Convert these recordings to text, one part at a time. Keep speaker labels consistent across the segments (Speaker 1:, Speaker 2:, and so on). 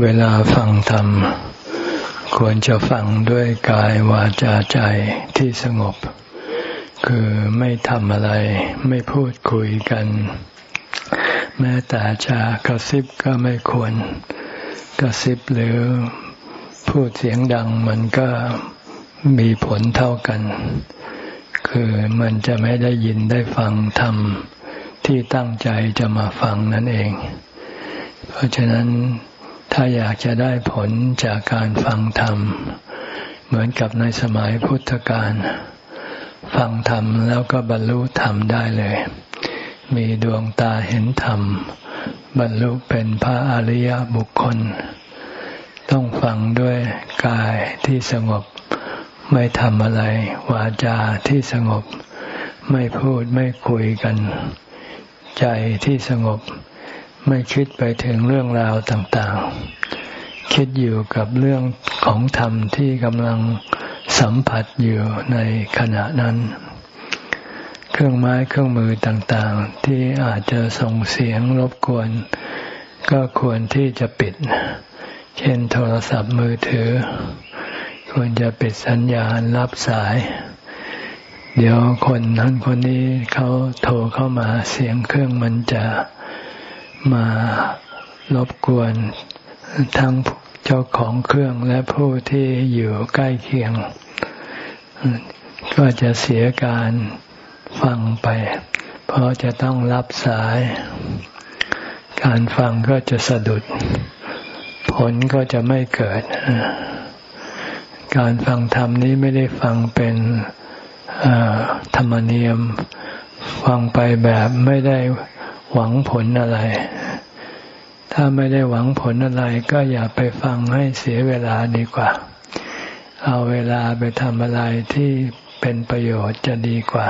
Speaker 1: เวลาฟังธรรม ควรจะฟังด้วยกายวาจาใจที่สงบ คือไม่ทำอะไร ไม่พูดคุยกัน แม้แต่จะกระซิบก็ไม่ควร กระซิบหรือพูดเสียงดังมันก็มีผลเท่ากัน คือมันจะไม่ได้ยินได้ฟังธรรมที่ตั้งใจจะมาฟังนั่นเอง เพราะฉะนั้น ถ้าอยากจะได้ผลจากการฟังธรรม เหมือนกับในสมัยพุทธกาลฟังธรรมแล้วก็บรรลุธรรมได้เลย มีดวงตาเห็นธรรม บรรลุเป็นพระอริยบุคคล ต้องฟังด้วยกายที่สงบ ไม่ทำอะไร วาจาที่สงบ ไม่พูดไม่คุยกัน ใจที่สงบ ไม่คิดไปถึงเรื่องราวต่างๆ คิดอยู่กับเรื่องของธรรมที่กำลังสัมผัสอยู่ในขณะนั้น เครื่องไม้เครื่องมือต่างๆ ที่อาจจะส่งเสียงรบกวน ก็ควรที่จะปิด เช่นโทรศัพท์มือถือ ควรจะปิดสัญญาณรับสาย เดี๋ยวคนนั้นคนนี้เขาโทรเข้ามาเสียงเครื่องมันจะ มารบกวนทั้งเจ้าของเครื่องและผู้ที่อยู่ใกล้เคียง ก็จะเสียการฟังไป เพราะจะต้องรับสาย การฟังก็จะสะดุด ผลก็จะไม่เกิด การฟังธรรมนี้ไม่ได้ฟังเป็นธรรมเนียม ฟังไปแบบไม่ได้ หวังผลอะไร ถ้าไม่ได้หวังผลอะไร ก็อย่าไปฟังให้เสียเวลาดีกว่า เอาเวลาไปทำอะไรที่เป็นประโยชน์จะดีกว่า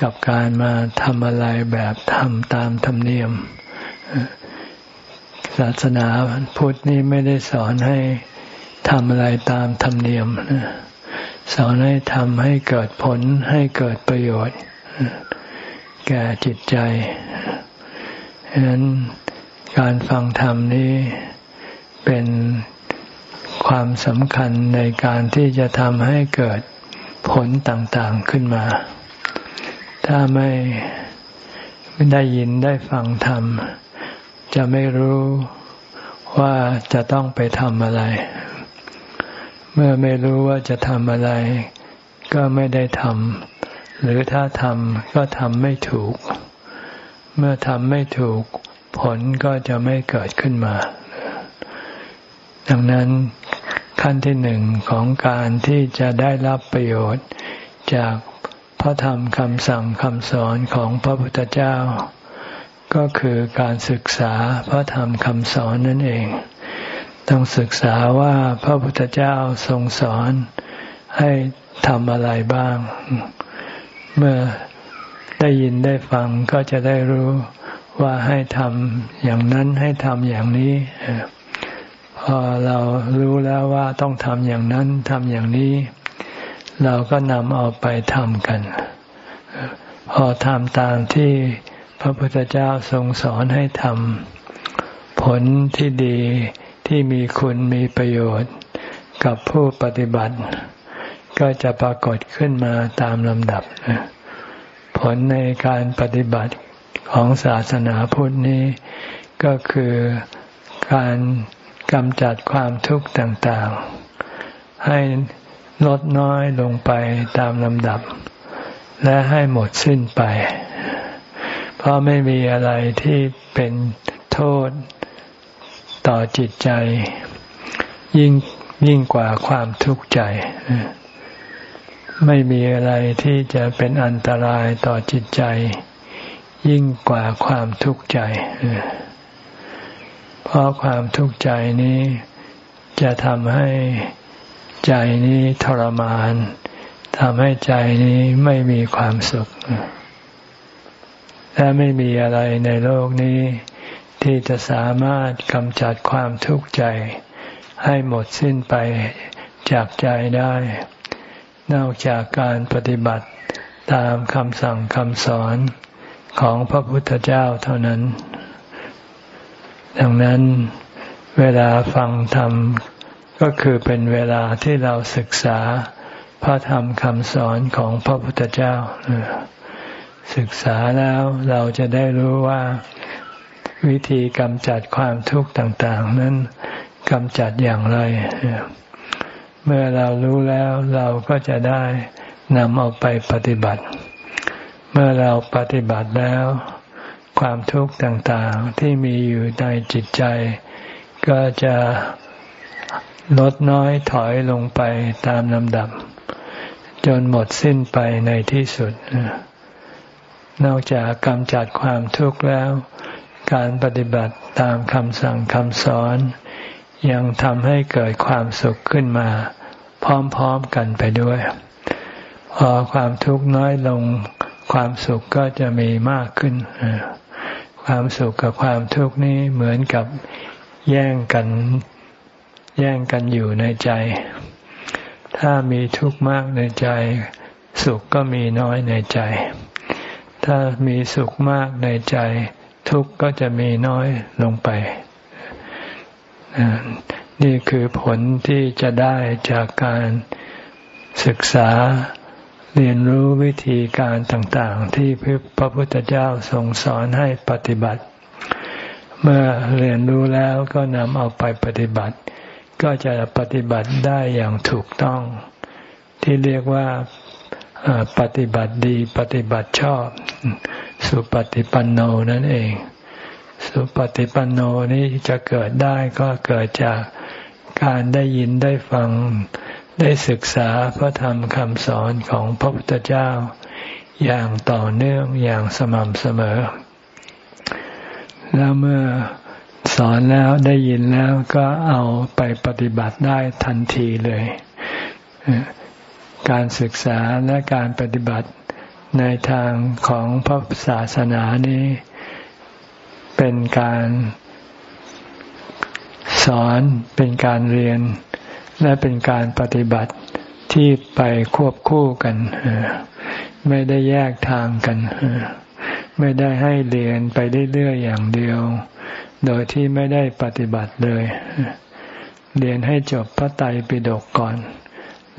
Speaker 1: กับการมาทำอะไรแบบทำตามธรรมเนียม ศาสนาพุทธนี่ไม่ได้สอนให้ทำอะไรตามธรรมเนียมสอนให้ทำให้เกิดผลให้เกิดประโยชน์ แก่จิตใจฉะนั้นการฟังธรรมนี้เป็นความสำคัญในการที่จะทำให้เกิดผลต่างๆขึ้นมา ถ้าไม่ไม่ได้ยินได้ฟังธรรม จะไม่รู้ว่าจะต้องไปทำอะไร เมื่อไม่รู้ว่าจะทำอะไร ก็ไม่ได้ทำ หรือถ้าทำก็ทำไม่ถูก เมื่อทำไม่ถูก ผลก็จะไม่เกิดขึ้นมา ดังนั้นขั้นที่หนึ่งของการที่จะได้รับประโยชน์ จากพระธรรมคำสั่งคำสอนของพระพุทธเจ้า ก็คือการศึกษาพระธรรมคำสอนนั่นเอง ต้องศึกษาว่าพระพุทธเจ้าทรงสอนให้ทำอะไรบ้าง เมื่อได้ยินได้ฟังก็จะได้รู้ว่าให้ทำอย่างนั้นให้ทำอย่างนี้พอเรารู้แล้วว่าต้องทำอย่างนั้นทำอย่างนี้ เราก็นำเอาไปทำกัน พอทำตามที่พระพุทธเจ้าทรงสอนให้ทำผลที่ดีที่มีคุณมีประโยชน์กับผู้ปฏิบัติ ก็จะปรากฏขึ้นมาตามลำดับ ผลในการปฏิบัติของศาสนาพุทธนี้ก็คือการกำจัดความทุกข์ต่างๆ ให้ลดน้อยลงไปตามลำดับ และให้หมดสิ้นไป เพราะไม่มีอะไรที่เป็นโทษต่อจิตใจ ยิ่งยิ่งกว่าความทุกข์ใจ ไม่มีอะไรที่จะเป็นอันตรายต่อจิตใจ ยิ่งกว่าความทุกข์ใจ เพราะความทุกข์ใจนี้จะทำให้ใจนี้ทรมานทำให้ใจนี้ไม่มีความสุข และไม่มีอะไรในโลกนี้ ที่จะสามารถกำจัดความทุกข์ใจ ให้หมดสิ้นไปจากใจได้ นอกจากการปฏิบัติตามคำสั่งคำสอนของพระพุทธเจ้าเท่านั้น ดังนั้นเวลาฟังธรรมก็คือเป็นเวลาที่เราศึกษาพระธรรมคำสอนของพระพุทธเจ้า ศึกษาแล้วเราจะได้รู้ว่าวิธีกำจัดความทุกข์ต่าง ๆ นั้นกำจัดอย่างไร เมื่อเรารู้แล้วเราก็จะได้นำเอาไปปฏิบัติ เมื่อเราปฏิบัติแล้ว ความทุกข์ต่างๆที่มีอยู่ในจิตใจ ก็จะลดน้อยถอยลงไปตามลำดับ จนหมดสิ้นไปในที่สุด นอกจากกำจัดความทุกข์แล้ว การปฏิบัติตามคำสั่งคำสอน ยังทำให้เกิดความสุขขึ้นมา พร้อมๆกันไปด้วย พอความทุกข์น้อยลง ความสุขก็จะมีมากขึ้น ความสุขกับความทุกข์นี้เหมือนกับแย่งกัน แย่งกันอยู่ในใจ ถ้ามีทุกข์มากในใจ สุขก็มีน้อยในใจ ถ้ามีสุขมากในใจ ทุกข์ก็จะมีน้อยลงไป นี่คือผลที่จะได้จากการศึกษาเรียนรู้วิธีการต่างๆ ที่พระพุทธเจ้าทรงสอนให้ปฏิบัติ เมื่อเรียนรู้แล้วก็นำเอาไปปฏิบัติ ก็จะปฏิบัติได้อย่างถูกต้อง ที่เรียกว่าปฏิบัติดีปฏิบัติชอบ สุปฏิปันโนนั่นเอง สุปฏิปันโนนี้จะเกิดได้ก็เกิดจากการได้ยินได้ฟังได้ศึกษาพระธรรมคำสอนของพระพุทธเจ้า อย่างต่อเนื่องอย่างสม่ำเสมอ แล้วเมื่อสอนแล้วได้ยินแล้วก็เอาไปปฏิบัติได้ทันทีเลย การศึกษาและการปฏิบัติในทางของพระศาสนานี้ เป็นการสอนเป็นการเรียน และเป็นการปฏิบัติที่ไปควบคู่กัน ไม่ได้แยกทางกัน ไม่ได้ให้เรียนไปเรื่อยๆอย่างเดียว โดยที่ไม่ได้ปฏิบัติเลย เรียนให้จบพระไตรปิฎกก่อน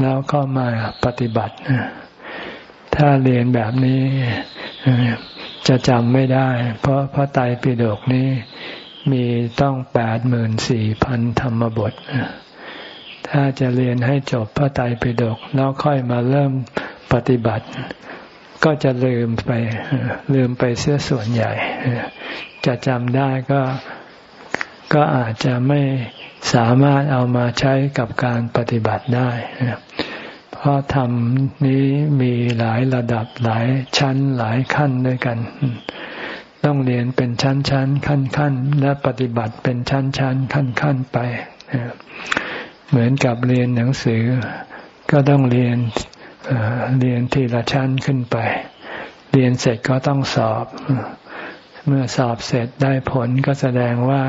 Speaker 1: แล้วก็มาปฏิบัติ ถ้าเรียนแบบนี้ จะจำไม่ได้ เพราะพระไตรปิฎกนี้มีต้องแปดหมื่นสี่พันธรรมบท ถ้าจะเรียนให้จบพระไตรปิฎกแล้วค่อยมาเริ่มปฏิบัติ ก็จะลืมไปลืมไปเสียส่วนใหญ่ จะจำได้ก็ก็อาจจะไม่สามารถเอามาใช้กับการปฏิบัติได้ พราะธรรมนี้มีหลายระดับหลายชั้นหลายขั้นด้วยกัน ต้องเรียนเป็นชั้นชั้นขั้นขั้นและปฏิบัติเป็นชั้นชั้นขั้นขั้นไป เหมือนกับเรียนหนังสือ ก็ต้องเรียนเรียนทีละชั้นขึ้นไป เรียนเสร็จก็ต้องสอบ เมื่อสอบเสร็จได้ผลก็แสดงว่า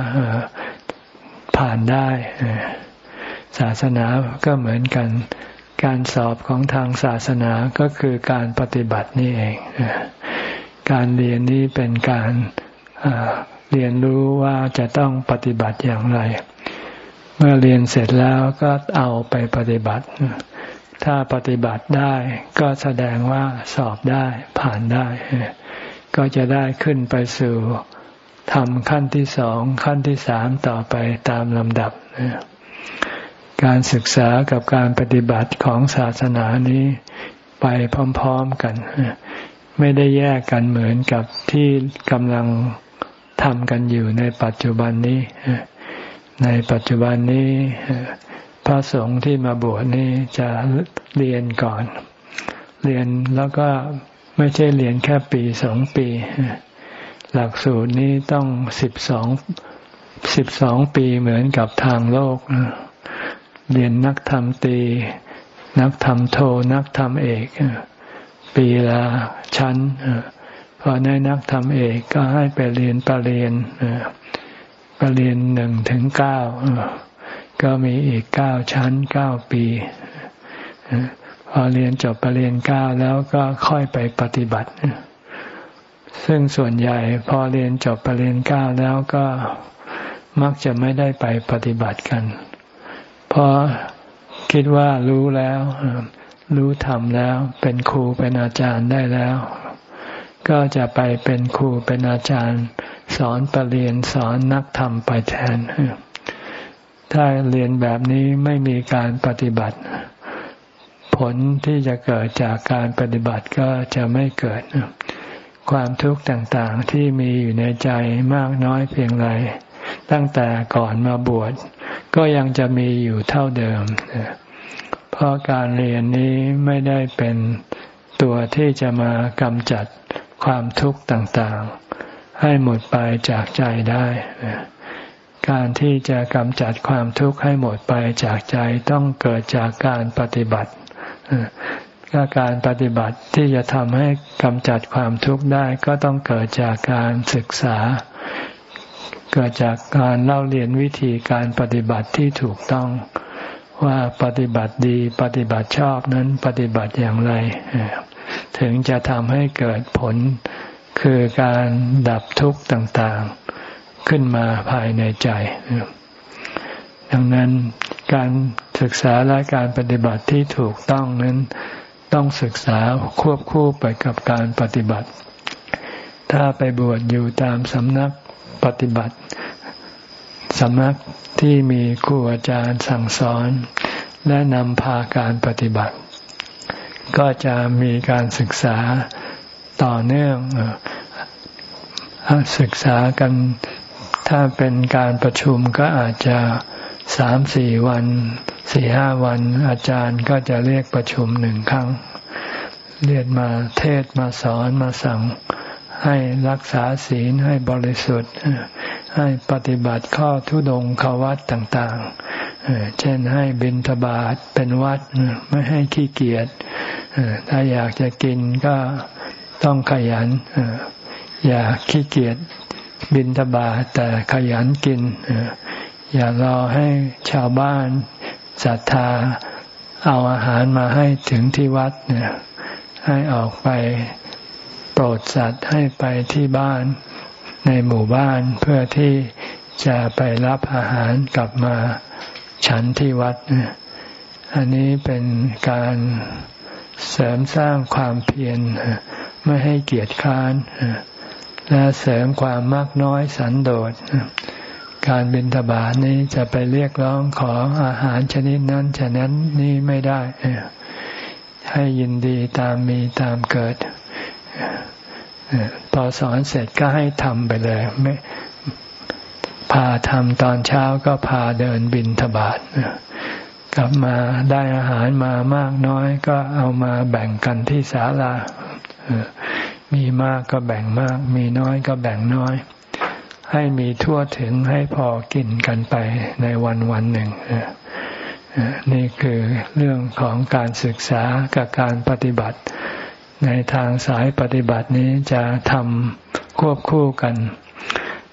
Speaker 1: ผ่านได้ ศาสนาก็เหมือนกัน การสอบของทางศาสนาก็คือการปฏิบัตินี่เอง การเรียนนี้เป็นการเรียนรู้ว่าจะต้องปฏิบัติอย่างไร เมื่อเรียนเสร็จแล้วก็เอาไปปฏิบัติ ถ้าปฏิบัติได้ก็แสดงว่าสอบได้ผ่านได้ ก็จะได้ขึ้นไปสู่ทำขั้นที่สองขั้นที่สามต่อไปตามลำดับ การศึกษากับการปฏิบัติของศาสนานี้ไปพร้อม ๆกัน ไม่ได้แยกกันเหมือนกับที่กำลังทำกันอยู่ในปัจจุบันนี้ ในปัจจุบันนี้พระสงฆ์ที่มาบวชนี่จะเรียนก่อน เรียนแล้วก็ไม่ใช่เรียนแค่ปีสองปี หลักสูตรนี้ต้องสิบสองสิบสองปีเหมือนกับทางโลก เรียนนักธรรมตี นักธรรมโท นักธรรมเอก ปีละชั้นพอในนักธรรมเอกก็ให้ไปเรียนปรริญญปรริญญหนึ่งถึงเก้าก็มีอีกเก้าชั้นเก้าปีพอเรียนจบปรริญญาเก้าแล้วก็ค่อยไปปฏิบัติ ซึ่งส่วนใหญ่พอเรียนจบปรริญญาเก้าแล้วก็มักจะไม่ได้ไปปฏิบัติกัน เพราะคิดว่ารู้แล้ว รู้ทำแล้ว เป็นครูเป็นอาจารย์ได้แล้ว ก็จะไปเป็นครูเป็นอาจารย์ สอนปรริญญาสอนนักธรรมไปแทน ถ้าเรียนแบบนี้ไม่มีการปฏิบัติ ผลที่จะเกิดจากการปฏิบัติก็จะไม่เกิด ความทุกข์ต่างๆที่มีอยู่ในใจมากน้อยเพียงไร ตั้งแต่ก่อนมาบวชก็ยังจะมีอยู่เท่าเดิม เพราะการเรียนนี้ไม่ได้เป็นตัวที่จะมากำจัดความทุกข์ต่างๆ ให้หมดไปจากใจได้ การที่จะกำจัดความทุกข์ให้หมดไปจากใจต้องเกิดจากการปฏิบัติก็การปฏิบัติที่จะทำให้กำจัดความทุกข์ได้ก็ต้องเกิดจากการศึกษา เกิดจากการเล่าเรียนวิธีการปฏิบัติที่ถูกต้องว่าปฏิบัติดีปฏิบัติชอบนั้นปฏิบัติอย่างไร ถึงจะทำให้เกิดผลคือการดับทุกข์ต่างๆ ขึ้นมาภายในใจ ดังนั้นการศึกษาและการปฏิบัติที่ถูกต้องนั้นต้องศึกษาควบคู่ไปกับการปฏิบัติ ถ้าไปบวชอยู่ตามสำนัก ปฏิบัติสำนักที่มีครูอาจารย์สั่งสอน และนำพาการปฏิบัติ ก็จะมีการศึกษาต่อเนื่องศึกษากันถ้าเป็นการประชุมก็อาจจะสามสี่วันสี่ห้าวัน อาจารย์ก็จะเรียกประชุมหนึ่งครั้ง เรียกมาเทศมาสอนมาสั่ง ให้รักษาศีลให้บริสุทธิ์ ให้ปฏิบัติข้อทุดงขวัตต่างๆ เช่นให้บิณฑบาตเป็นวัดไม่ให้ขี้เกียจถ้าอยากจะกินก็ต้องขยัน อย่าขี้เกียจบิณฑบาตแต่ขยันกิน อย่ารอให้ชาวบ้านศรัทธาเอาอาหารมาให้ถึงที่วัดเนี่ยให้ออกไป โปรดสัตว์ให้ไปที่บ้านในหมู่บ้านเพื่อที่จะไปรับอาหารกลับมาฉันที่วัด อันนี้เป็นการเสริมสร้างความเพียรไม่ให้เกียจค้านและเสริมความมากน้อยสันโดษการบินทบาทนี้จะไปเรียกร้องขออาหารชนิดนั้นชนิดนี้ไม่ได้ให้ยินดีตามมีตามเกิด พอสอนเสร็จก็ให้ทำไปเลยไม่พาทำตอนเช้าก็พาเดินบินทบาทกลับมาได้อาหารมามากน้อยก็เอามาแบ่งกันที่ศาลามีมากก็แบ่งมาก มีน้อยก็แบ่งน้อย ให้มีทั่วถึงให้พอกินกันไปในวันวันหนึ่งนี่คือเรื่องของการศึกษากับการปฏิบัติ ในทางสายปฏิบัตินี้จะทำควบคู่กัน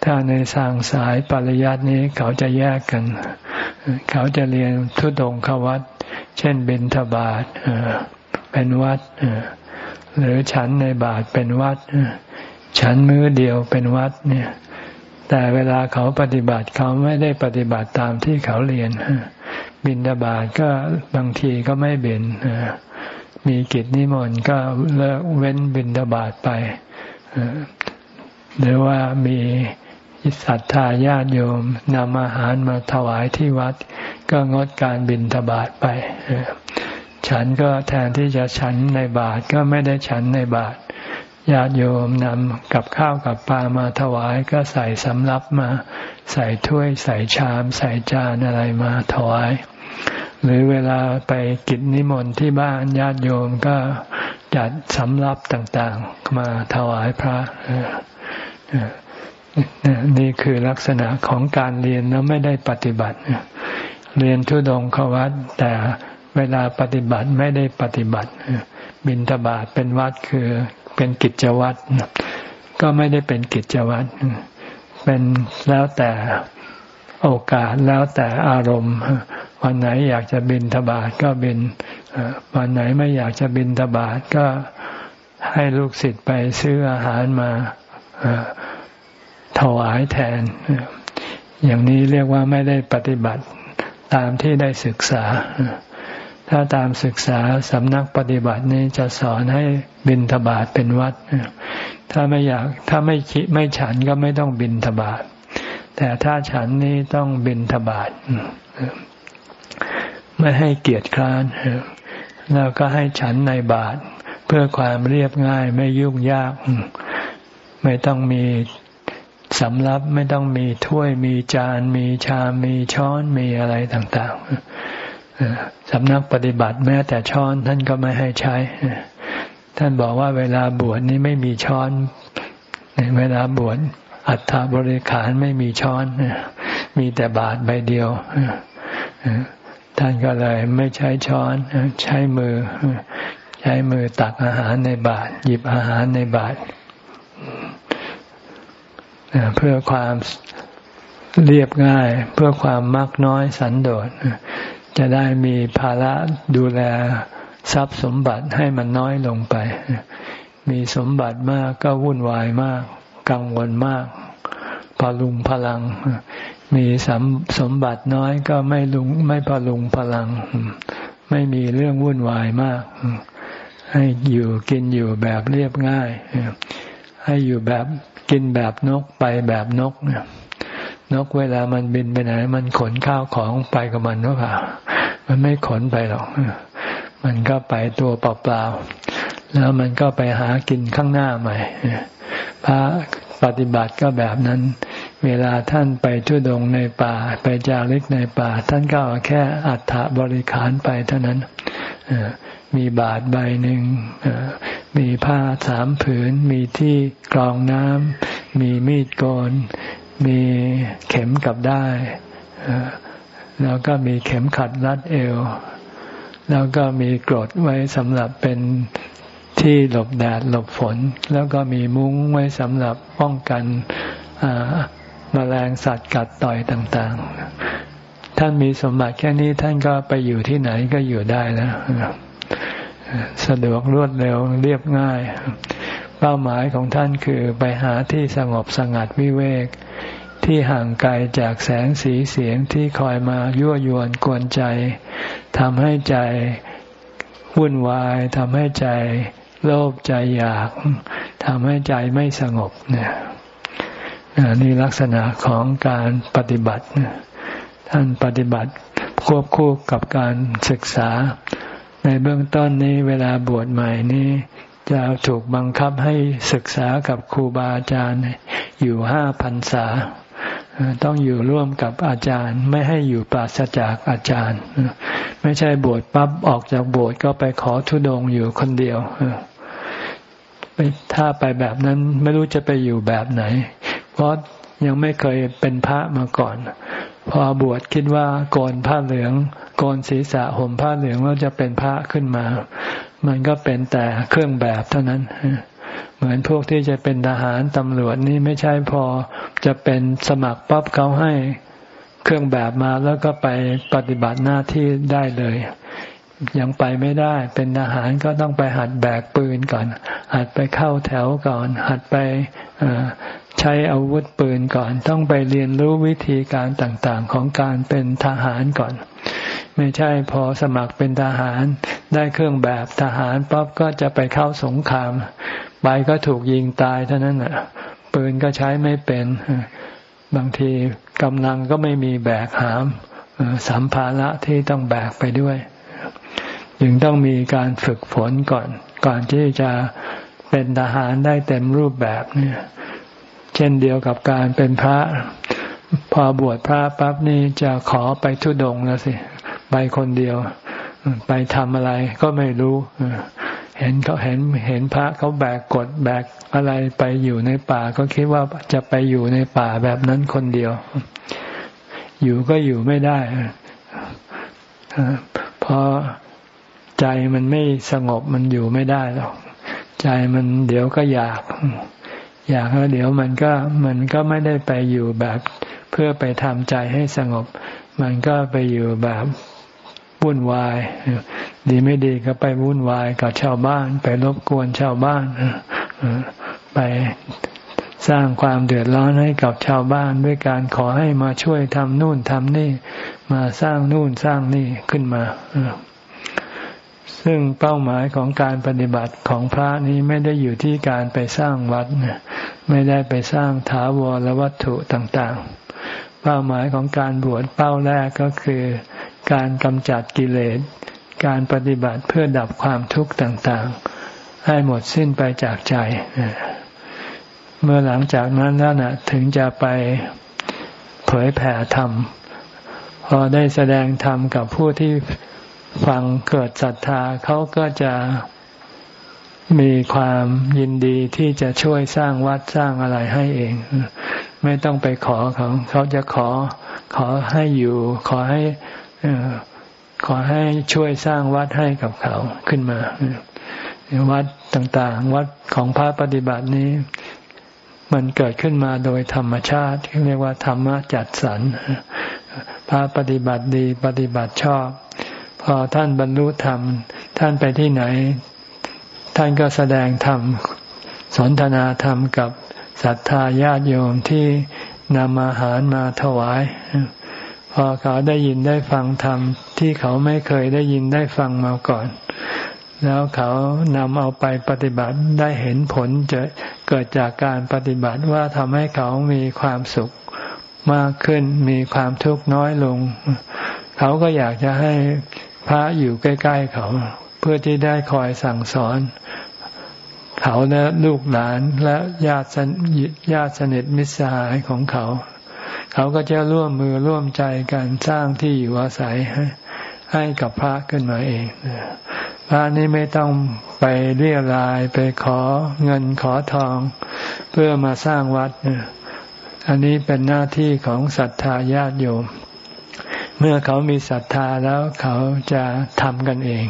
Speaker 1: ถ้าในทางสายปริยัตินี้เขาจะแยกกัน เขาจะเรียนทุดงควัตเช่นบินทบาทเป็นวัดหรือฉันในบาทเป็นวัดฉันมือเดียวเป็นวัดเนี่ย แต่เวลาเขาปฏิบัติเขาไม่ได้ปฏิบัติตามที่เขาเรียนบินทบาทก็บางทีก็ไม่เบน มีกิจนิมนต์ก็เลิกเว้นบิณฑบาตไป หรือว่ามีศรัทธาญาติโยมนำอาหารมาถวายที่วัด ก็งดการบิณฑบาตไป ฉันก็แทนที่จะฉันในบาทก็ไม่ได้ฉันในบาทญาติโยมนำกับข้าวกับปลามาถวายก็ใส่สำรับมา ใส่ถ้วยใส่ชาม ใส่จานอะไรมาถวาย หรือเวลาไปกิจนิมนต์ที่บ้านญาติโยมก็จัดสำรับต่างๆ มาถวายพระนี่คือลักษณะของการเรียนแล้วไม่ได้ปฏิบัติ เรียนทุดงควัตแต่เวลาปฏิบัติไม่ได้ปฏิบัติ บินทบาทเป็นวัดคือเป็นกิจวัตรก็ไม่ได้เป็นกิจวัตรเป็นแล้วแต่โอกาสแล้วแต่อารมณ์ วันไหนอยากจะบินทบาทก็บินวันไหนไม่อยากจะบินทบาทก็ให้ลูกศิษย์ไปซื้ออาหารมาถวายแทน อย่างนี้เรียกว่าไม่ได้ปฏิบัติตามที่ได้ศึกษา ถ้าตามศึกษาสำนักปฏิบัตินี้จะสอนให้บินทบาทเป็นวัด ถ้าไม่อยากถ้าไม่คิดไม่ฉันก็ไม่ต้องบินทบาทแต่ถ้าฉันนี้ต้องบินทบาท ไม่ให้เกียรติคร้านแล้วก็ให้ฉันในบาทเพื่อความเรียบง่ายไม่ยุ่งยาก ไม่ต้องมีสำรับไม่ต้องมีถ้วยมีจาน มีชามมีช้อนมีอะไรต่างๆสำนักปฏิบัติแม้แต่ช้อนท่านก็ไม่ให้ใช้ ท่านบอกว่าเวลาบวชนี้ไม่มีช้อนเวลาบวชอัฐบริขารไม่มีช้อนมีแต่บาทใบเดียว ท่านก็เลยไม่ใช้ช้อนใช้มือ ใช้มือตักอาหารในบาตรหยิบอาหารในบาตรเพื่อความเรียบง่าย เพื่อความมักน้อยสันโดษจะได้มีภาระดูแลทรัพย์สมบัติให้มันน้อยลงไป มีสมบัติมากก็วุ่นวายมาก กังวลมากพลุงพลัง มีสมสมบัติน้อยก็ไม่ลุงไม่พลุงพลัง ไม่มีเรื่องวุ่นวายมาก ให้อยู่กินอยู่แบบเรียบง่าย ให้อยู่แบบกินแบบนกไปแบบนกเนี่ยนกเวลามันบินไปไหน มันขนข้าวของไปกับมันหรือเปล่ามันไม่ขนไปหรอกมันก็ไปตัวเปล่าๆแล้วมันก็ไปหากินข้างหน้าใหม่พระปฏิบัติก็แบบนั้น เวลาท่านไปทุดงในป่า ไปจาริกในป่า ท่านก็เอาแค่อัฐบริขารไปเท่านั้นมีบาทใบหนึ่งมีผ้าสามผืน มีที่กรองน้ำมีมีดโกน มีเข็มกับได้แล้วก็มีเข็มขัดรัดเอว แล้วก็มีกรดไว้สำหรับเป็นที่หลบแดดหลบฝน แล้วก็มีมุ้งไว้สำหรับป้องกัน มแมลงสัตว์กัดต่อยต่างๆ ท่านมีสมบัติแค่นี้ท่านก็ไปอยู่ที่ไหนก็อยู่ได้แล้วสะดวกรวดเร็วเรียบง่าย เป้าหมายของท่านคือไปหาที่สงบสงัดวิเวก ที่ห่างไกลจากแสงสีเสียงที่คอยมายั่วยวนกวนใจทำให้ใจวุ่นวายทำให้ใจโลภใจอยากทำให้ใจไม่สงบเนี่ย นี่ลักษณะของการปฏิบัติ ท่านปฏิบัติควบคู่กับการศึกษา ในเบื้องต้นนี้เวลาบวชใหม่นี้ จะถูกบังคับให้ศึกษากับครูบาอาจารย์อยู่ห้าพันษา ต้องอยู่ร่วมกับอาจารย์ ไม่ให้อยู่ปราศจากอาจารย์ ไม่ใช่บวชปั๊บออกจากบสถ์ก็ไปขอทุดงอยู่คนเดียวถ้าไปแบบนั้นไม่รู้จะไปอยู่แบบไหน เพราะยังไม่เคยเป็นพระมาก่อน พอบวชคิดว่าโกนผ้าเหลือง โกนศีรษะห่มผ้าเหลืองแล้วจะเป็นพระขึ้นมา มันก็เป็นแต่เครื่องแบบเท่านั้น เหมือนพวกที่จะเป็นทหารตำรวจนี่ไม่ใช่พอจะเป็นสมัครปั๊บเขาให้เครื่องแบบมาแล้วก็ไปปฏิบัติหน้าที่ได้เลย ยังไปไม่ได้เป็นทหารก็ต้องไปหัดแบกปืนก่อน หัดไปเข้าแถวก่อน หัดไป ใช้อาวุธปืนก่อน ต้องไปเรียนรู้วิธีการต่างๆ ของการเป็นทหารก่อน ไม่ใช่พอสมัครเป็นทหารได้เครื่องแบบทหารปั๊บก็จะไปเข้าสงครามไปก็ถูกยิงตายเท่านั้นแหะปืนก็ใช้ไม่เป็น บางทีกำลังก็ไม่มีแบกหามสัมภาระที่ต้องแบกไปด้วยจึงต้องมีการฝึกฝนก่อน ก่อนที่จะเป็นทหารได้เต็มรูปแบบเนี่ย เช่นเดียวกับการเป็นพระ พอบวชพระปั๊บนี่จะขอไปทุดงแล้วสิ ไปคนเดียว ไปทำอะไรก็ไม่รู้เห็นเขาเห็นเห็นพระเขาแบกกดแบกอะไรไปอยู่ในป่า ก็คิดว่าจะไปอยู่ในป่าแบบนั้นคนเดียว อยู่ก็อยู่ไม่ได้เพราะใจมันไม่สงบมันอยู่ไม่ได้หรอกใจมันเดี๋ยวก็อยาก อยากแล้วเดี๋ยวมันก็มันก็ไม่ได้ไปอยู่แบบเพื่อไปทำใจให้สงบ มันก็ไปอยู่แบบวุ่นวาย ดีไม่ดีก็ไปวุ่นวายกับชาวบ้าน ไปรบกวนชาวบ้านไปสร้างความเดือดร้อนให้กับชาวบ้านด้วยการขอให้มาช่วยทำนู่นทำนี่ มาสร้างนู่นสร้างนี่ขึ้นมาซึ่งเป้าหมายของการปฏิบัติของพระนี้ไม่ได้อยู่ที่การไปสร้างวัด ไม่ได้ไปสร้างถาวรวัตถุต่างๆ เป้าหมายของการบวชเป้าแรกก็คือ การกำจัดกิเลส การปฏิบัติเพื่อดับความทุกข์ต่างๆ ให้หมดสิ้นไปจากใจ เมื่อหลังจากนั้นแล้วนะถึงจะไปเผยแผ่ธรรม พอได้แสดงธรรมกับผู้ที่ฟังเกิดศรัทธาเขาก็จะ มีความยินดีที่จะช่วยสร้างวัดสร้างอะไรให้เอง ไม่ต้องไปขอเขาเขาจะขอขอให้อยู่ ขอให้ขอให้ช่วยสร้างวัดให้กับเขาขึ้นมา วัดต่างๆ วัดของพระปฏิบัตินี้ มันเกิดขึ้นมาโดยธรรมชาติเรียกว่าธรรมะจัดสรรพระปฏิบัติดีปฏิบัติชอบ พอท่านบรรลุธรรม ท่านไปที่ไหน ท่านก็แสดงธรรมสนทนาธรรมกับศรัทธาญาติโยมที่นำอาหารมาถวาย พอเขาได้ยินได้ฟังธรรมที่เขาไม่เคยได้ยินได้ฟังมาก่อน แล้วเขานำเอาไปปฏิบัติได้เห็นผลจะเกิดจากการปฏิบัติว่าทำให้เขามีความสุขมากขึ้นมีความทุกข์น้อยลง เขาก็อยากจะให้พระอยู่ใกล้ ๆ เขา เพื่อที่ได้คอยสั่งสอน เขาและลูกหลานและญาติญาติสนิทมิตรสหายของเขา เขาก็จะร่วมมือร่วมใจกันสร้างที่อยู่อาศัยให้กับพระขึ้นมาเองพระนี่ไม่ต้องไปเรียรายไปขอเงินขอทอง เพื่อมาสร้างวัด อันนี้เป็นหน้าที่ของศรัทธาญาติโยม เมื่อเขามีศรัทธาแล้วเขาจะทำกันเอง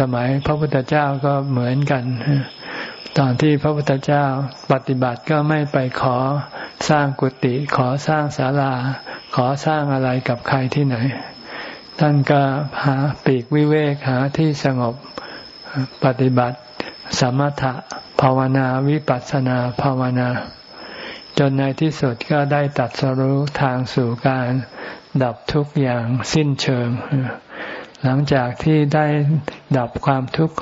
Speaker 1: สมัยพระพุทธเจ้าก็เหมือนกัน ตอนที่พระพุทธเจ้าปฏิบัติก็ไม่ไปขอสร้างกุฏิขอสร้างศาลา ขอสร้างอะไรกับใครที่ไหน ท่านก็หาปีกวิเวกหาที่สงบปฏิบัติสมถะภาวนาวิปัสสนาภาวนา จนในที่สุดก็ได้ตัดสรู้ทางสู่การดับทุกอย่างสิ้นเชิง หลังจากที่ได้ ดับความทุกข์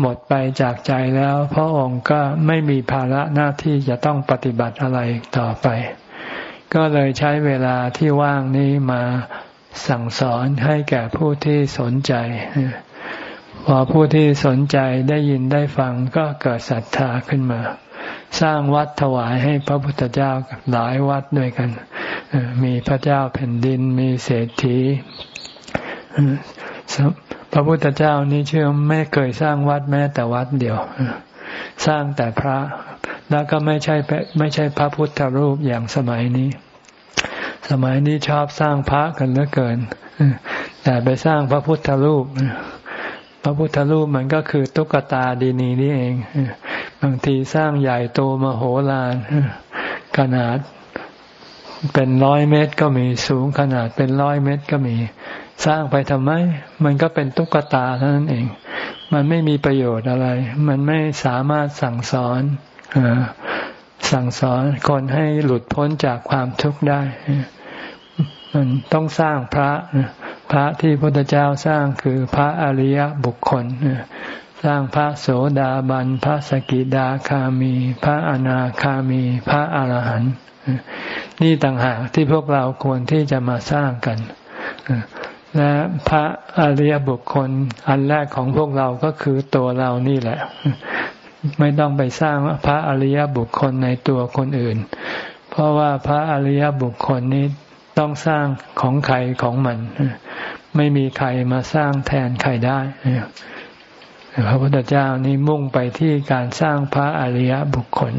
Speaker 1: หมดไปจากใจแล้ว พระองค์ก็ไม่มีภาระหน้าที่จะต้องปฏิบัติอะไรต่อไป ก็เลยใช้เวลาที่ว่างนี้มาสั่งสอนให้แก่ผู้ที่สนใจ พอผู้ที่สนใจได้ยินได้ฟังก็เกิดศรัทธาขึ้นมา สร้างวัดถวายให้พระพุทธเจ้าหลายวัดด้วยกัน มีพระเจ้าแผ่นดินมีเศรษฐี พระพุทธเจ้านี้เชื่อไม่เคยสร้างวัดแม้แต่วัดเดียว สร้างแต่พระแล้วก็ไม่ใช่ไม่ใช่พระพุทธรูปอย่างสมัยนี้ สมัยนี้ชอบสร้างพระกันเหลือเกิน แต่ไปสร้างพระพุทธรูป พระพุทธรูปมันก็คือตุ๊กตาดีนีนี่เอง บางทีสร้างใหญ่โตมโหฬารขนาดเป็นร้อยเมตรก็มีสูงขนาดเป็นร้อยเมตรก็มี สร้างไปทำไม มันก็เป็นตุ๊กตาเท่านั้นเอง มันไม่มีประโยชน์อะไร มันไม่สามารถสั่งสอนอสั่งสอนคนให้หลุดพ้นจากความทุกข์ได้ มันต้องสร้างพระ พระที่พระพุทธเจ้าสร้างคือพระอริยบุคคล สร้างพระโสดาบัน พระสกิดาคามี พระอนาคามี พระอรหันต์นี่ต่างหากที่พวกเราควรที่จะมาสร้างกัน และพระอริยบุคคลอันแรกของพวกเราก็คือตัวเรานี่แหละ ไม่ต้องไปสร้างพระอริยบุคคลในตัวคนอื่น เพราะว่าพระอริยบุคคลนี้ต้องสร้างของใครของมัน ไม่มีใครมาสร้างแทนใครได้พระพุทธเจ้านี้มุ่งไปที่การสร้างพระอริยบุคคล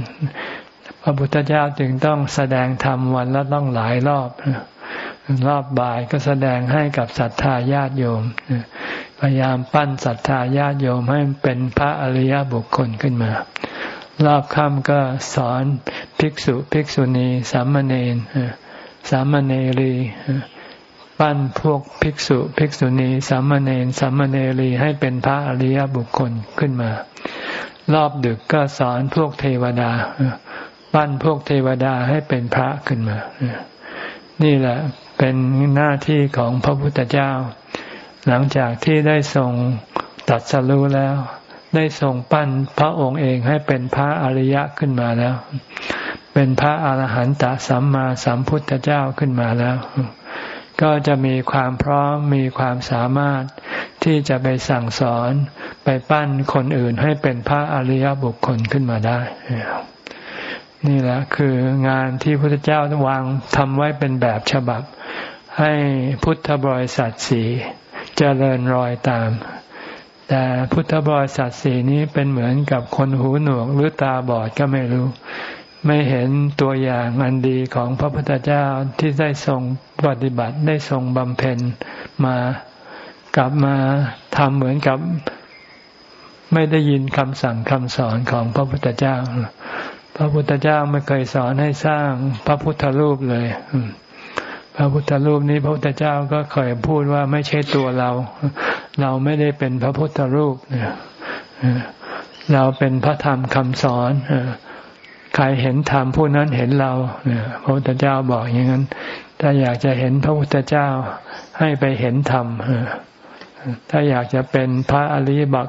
Speaker 1: พระพุทธเจ้าจึงต้องแสดงธรรมวันละต้องหลายรอบ รอบบ่ายก็แสดงให้กับศรัทธาญาติโยม พยายามปั้นศรัทธาญาติโยมให้เป็นพระอริยบุคคลขึ้นมา รอบค่ำก็สอนภิกษุภิกษุณีสามเณรสามเณรีปั้นพวกภิกษุภิกษุณีสามเณรสามเณรีให้เป็นพระอริยบุคคลขึ้นมา รอบดึกก็สอนพวกเทวดาปั้นพวกเทวดาให้เป็นพระขึ้นมา นี่แหละ เป็นหน้าที่ของพระพุทธเจ้า หลังจากที่ได้ทรงตัดสรู้แล้ว ได้ทรงปั้นพระองค์เองให้เป็นพระอริยะขึ้นมาแล้ว เป็นพระอาหารหันตสัมมาสัมพุทธเจ้าขึ้นมาแล้ว ก็จะมีความพร้อมมีความสามารถที่จะไปสั่งสอนไปปั้นคนอื่นให้เป็นพระอริยบุคคลขึ้นมาได้นี่แหละคืองานที่พระพุทธเจ้าวางทำไว้เป็นแบบฉบับ ให้พุทธบริษัทสีเจริญรอยตาม แต่พุทธบริษัทสีนี้เป็นเหมือนกับคนหูหนวกหรือตาบอดก็ไม่รู้ ไม่เห็นตัวอย่างอันดีของพระพุทธเจ้าที่ได้ทรงปฏิบัติได้ทรงบำเพ็ญมากลับมาทำเหมือนกับไม่ได้ยินคำสั่งคำสอนของพระพุทธเจ้า พระพุทธเจ้าไม่เคยสอนให้สร้างพระพุทธรูปเลย พระพุทธรูปนี้พระพุทธเจ้าก็เคยพูดว่าไม่ใช่ตัวเรา เราไม่ได้เป็นพระพุทธรูปเราเป็นพระธรรมคำสอนใครเห็นธรรมผู้นั้นเห็นเราพระพุทธเจ้าบอกอย่างนั้น ถ้าอยากจะเห็นพระพุทธเจ้าให้ไปเห็นธรรมถ้าอยากจะเป็นพระอริยบั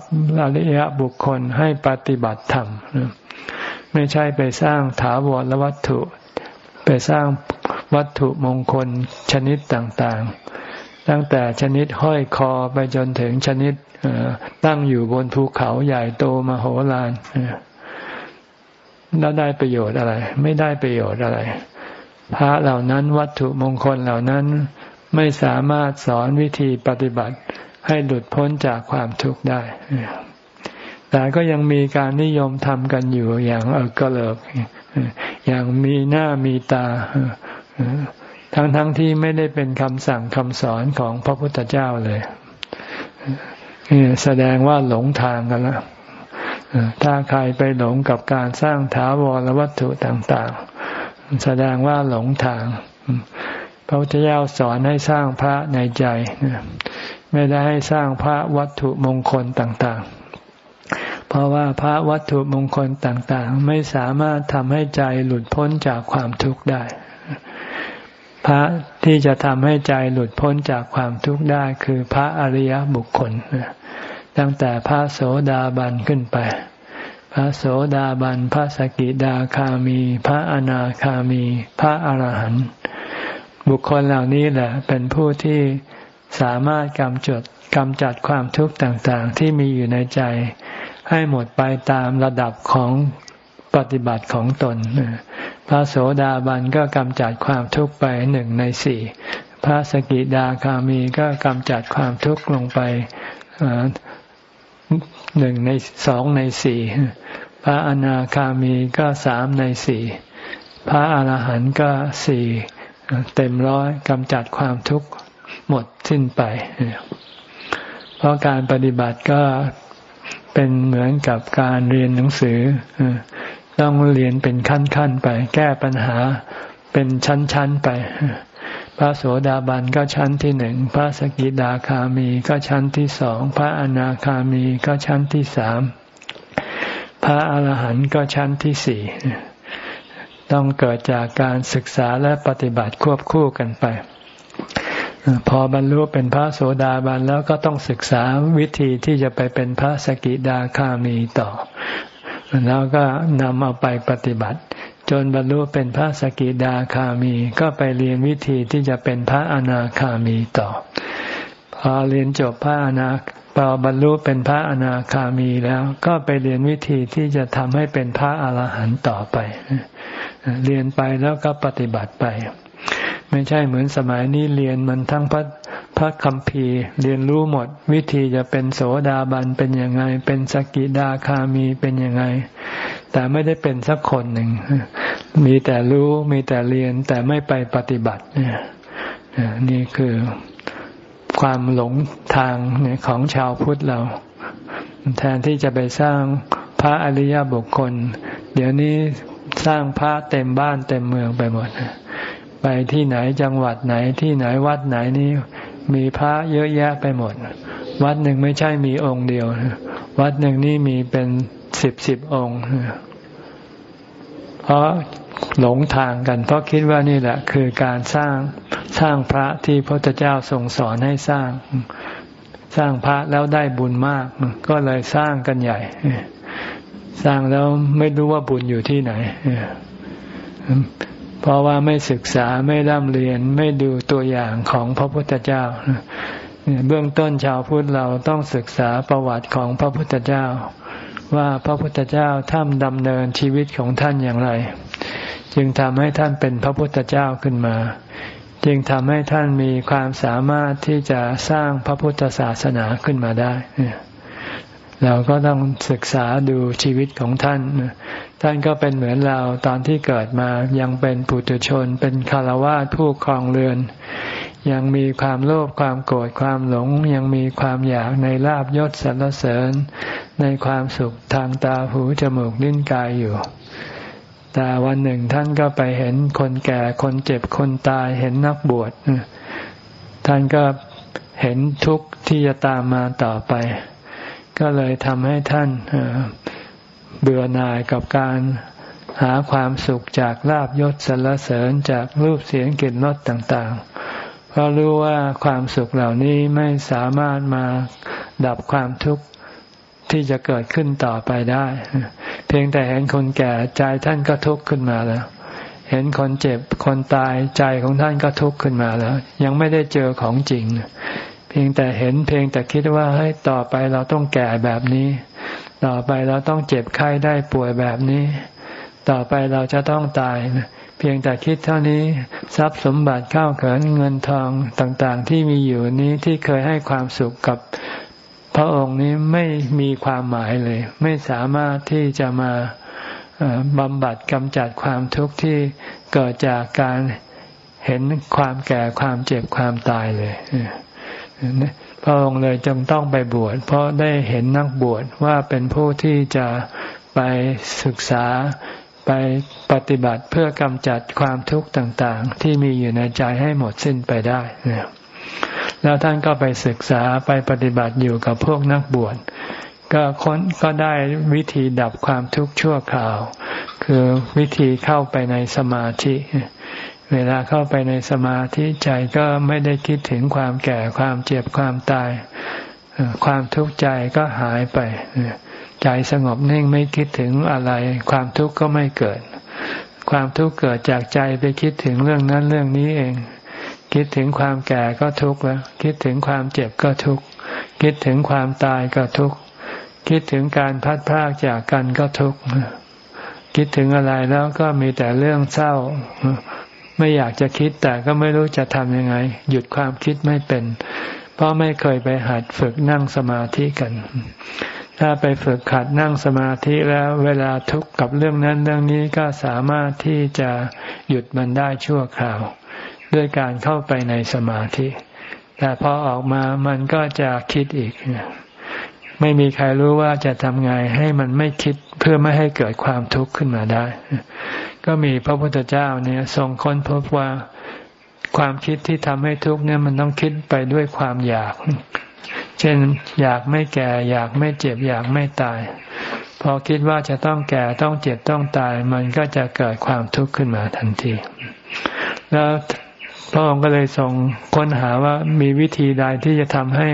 Speaker 1: อริยบุคคลให้ปฏิบัติธรรมไม่ใช่ไปสร้างถาวรวัตถุ ไปสร้าง วัตถุมงคลชนิดต่างๆ ตั้งแต่ชนิดห้อยคอไปจนถึงชนิดตั้งอยู่บนภูเขาใหญ่โตมโหฬารแล้วได้ประโยชน์อะไร ไม่ได้ประโยชน์อะไร พระเหล่านั้นวัตถุมงคลเหล่านั้นไม่สามารถสอนวิธีปฏิบัติให้หลุดพ้นจากความทุกข์ได้ แต่ก็ยังมีการนิยมทำกันอยู่อย่างเออกระเลิก อย่างมีหน้ามีตา ทั้งๆทที่ไม่ได้เป็นคำสั่งคำสอนของพระพุทธเจ้าเลยแสดงว่าหลงทางกันแล้วถ้าใครไปหลงกับการสร้างถาวรวัตถุต่างๆ แสดงว่าหลงทาง พระพุทธเจ้าสอนให้สร้างพระในใจไม่ได้ให้สร้างพระวัตถุมงคลต่างๆ เพราะว่าพระวัตถุมงคลต่างๆ ไม่สามารถทำให้ใจหลุดพ้นจากความทุกข์ได้ พระที่จะทำให้ใจหลุดพ้นจากความทุกข์ได้คือพระอริยบุคคล ตั้งแต่พระโสดาบันขึ้นไป พระโสดาบัน พระสกิดาคามี พระอนาคามี พระอรหันต์บุคคลเหล่านี้แหละเป็นผู้ที่สามารถกำจัดกำจัดความทุกข์ต่างๆ ที่มีอยู่ในใจ ให้หมดไปตามระดับของ ปฏิบัติของตน พระโสดาบันก็กำจัดความทุกข์ไปหนึ่งในสี่ พระสกิดาคามีก็กำจัดความทุกข์ลงไปหนึ่งในสองในสี่ พระอนาคามีก็สามในสี่ พระอาหารหันต์ก็สี่เต็มร้อยกำจัดความทุกข์หมดสิ้นไป เพราะการปฏิบัติก็เป็นเหมือนกับการเรียนหนังสือ ต้องเรียนเป็นขั้นๆไป แก้ปัญหาเป็นชั้นๆไป พระโสดาบันก็ชั้นที่หนึ่ง พระสกิดาคามีก็ชั้นที่สอง พระอนาคามีก็ชั้นที่สาม พระอาหารหันต์ก็ชั้นที่สี่ต้องเกิดจากการศึกษาและปฏิบัติควบคู่กันไป พอบรรลุเป็นพระโสดาบันแล้วก็ต้องศึกษาวิธีที่จะไปเป็นพระสกิดาคามีต่อ แล้วก็นำเอาไปปฏิบัติ จนบรรลุเป็นพระสกิดาคามี ก็ไปเรียนวิธีที่จะเป็นพระอนาคามีต่อ พอเรียนจบพระอนาพอบรรลุเป็นพระอนาคามีแล้ว ก็ไปเรียนวิธีที่จะทำให้เป็นพระอรหันต์ต่อไป เรียนไปแล้วก็ปฏิบัติไป ไม่ใช่เหมือนสมัยนี้เรียนมันทั้งพระ พระคัมภีร์เรียนรู้หมด วิธีจะเป็นโสดาบันเป็นยังไง เป็นสกิดาคามีเป็นยังไง แต่ไม่ได้เป็นสักคนหนึ่ง มีแต่รู้มีแต่เรียนแต่ไม่ไปปฏิบัติเนี่ยนี่คือความหลงทางของชาวพุทธเรา แทนที่จะไปสร้างพระอริยบุคคล เดี๋ยวนี้สร้างพระเต็มบ้านเต็มเมืองไปหมด ไปที่ไหนจังหวัดไหนที่ไหนวัดไหนนี้ มีพระเยอะแยะไปหมด วัดหนึ่งไม่ใช่มีองค์เดียว วัดหนึ่งนี่มีเป็นสิบสิบองค์ เพราะหลงทางกัน เพราะคิดว่านี่แหละ คือการสร้างสร้างพระที่พระพุทธเจ้าทรงสอนให้สร้าง สร้างพระแล้วได้บุญมาก ก็เลยสร้างกันใหญ่ สร้างแล้วไม่รู้ว่าบุญอยู่ที่ไหน เพราะว่าไม่ศึกษาไม่ร่ำเรียนไม่ดูตัวอย่างของพระพุทธเจ้าเบื้องต้นชาวพุทธเราต้องศึกษาประวัติของพระพุทธเจ้า ว่าพระพุทธเจ้าท่านดำเนินชีวิตของท่านอย่างไร จึงทำให้ท่านเป็นพระพุทธเจ้าขึ้นมา จึงทำให้ท่านมีความสามารถที่จะสร้างพระพุทธศาสนาขึ้นมาได้ เราก็ต้องศึกษาดูชีวิตของท่าน ท่านก็เป็นเหมือนเราตอนที่เกิดมายังเป็นปุถุชน เป็นคารวะผู้ครองเรือน ยังมีความโลภความโกรธความหลง ยังมีความอยากในลาบยศสรรเสริญ ในความสุขทางตาหูจมูกลิ้นกายอยู่ แต่วันหนึ่งท่านก็ไปเห็นคนแก่คนเจ็บคนตายเห็นนักบวชท่านก็เห็นทุกข์ที่จะตามมาต่อไป ก็เลยทำให้ท่านเเบื่อหน่ายกับการหาความสุขจากลาบยศสรรเสริญจากรูปเสียงกลิ่นรสต่างๆ เพราะรู้ว่าความสุขเหล่านี้ไม่สามารถมาดับความทุกข์ที่จะเกิดขึ้นต่อไปได้ เพียงแต่เห็นคนแก่ใจท่านก็ทุกข์ขึ้นมาแล้ว เห็นคนเจ็บคนตายใจของท่านก็ทุกข์ขึ้นมาแล้ว ยังไม่ได้เจอของจริง เพียงแต่เห็นเพียงแต่คิดว่าให้ต่อไปเราต้องแก่แบบนี้ ต่อไปเราต้องเจ็บไข้ได้ป่วยแบบนี้ ต่อไปเราจะต้องตาย เพียงแต่คิดเท่านี้ทรัพย์สมบัติข้าวเขินเงินทองต่างๆ ที่มีอยู่นี้ที่เคยให้ความสุขกับพระองค์นี้ไม่มีความหมายเลย ไม่สามารถที่จะมาบำบัดกำจัดความทุกข์ที่เกิดจากการเห็นความแก่ความเจ็บความตายเลย พระองค์เลยจึงต้องไปบวชเพราะได้เห็นนักบวชว่าเป็นผู้ที่จะไปศึกษาไปปฏิบัติเพื่อกำจัดความทุกข์ต่างๆ ที่มีอยู่ในใจให้หมดสิ้นไปได้แล้วท่านก็ไปศึกษาไปปฏิบัติอยู่กับพวกนักบวชก็ค้นก็ได้วิธีดับความทุกข์ชั่วคราว คือวิธีเข้าไปในสมาธิ เวลาเข้าไปในสมาธิใจก็ไม่ได้คิดถึงความแก่ความเจ็บความตาย ความทุกข์ใจก็หายไป ใจสงบนิ่งไม่คิดถึงอะไร ความทุกข์ก็ไม่เกิด ความทุกข์เกิดจากใจไปคิดถึงเรื่องนั้นเรื่องนี้เอง คิดถึงความแก่ก็ทุกข์แล้ว คิดถึงความเจ็บก็ทุกข์ คิดถึงความตายก็ทุกข์ คิดถึงการพัดพรากจากกันก็ทุกข์ คิดถึงอะไรแล้วก็มีแต่เรื่องเศร้า ไม่อยากจะคิดแต่ก็ไม่รู้จะทำยังไง หยุดความคิดไม่เป็น เพราะไม่เคยไปหัดฝึกนั่งสมาธิกัน ถ้าไปฝึกขัดนั่งสมาธิแล้วเวลาทุกข์กับเรื่องนั้นเรื่องนี้ก็สามารถที่จะหยุดมันได้ชั่วคราว ด้วยการเข้าไปในสมาธิ แต่พอออกมามันก็จะคิดอีก ไม่มีใครรู้ว่าจะทำไงให้มันไม่คิดเพื่อไม่ให้เกิดความทุกข์ขึ้นมาได้ ก็มีพระพุทธเจ้าเนี่ยทรงค้นพบว่าความคิดที่ทำให้ทุกข์เนี่ยมันต้องคิดไปด้วยความอยาก เช่นอยากไม่แก่ อยากไม่เจ็บ อยากไม่ตาย พอคิดว่าจะต้องแก่ต้องเจ็บต้องตาย มันก็จะเกิดความทุกข์ขึ้นมาทันที แล้วพระองค์ก็เลยทรงค้นหาว่ามีวิธีใดที่จะทำให้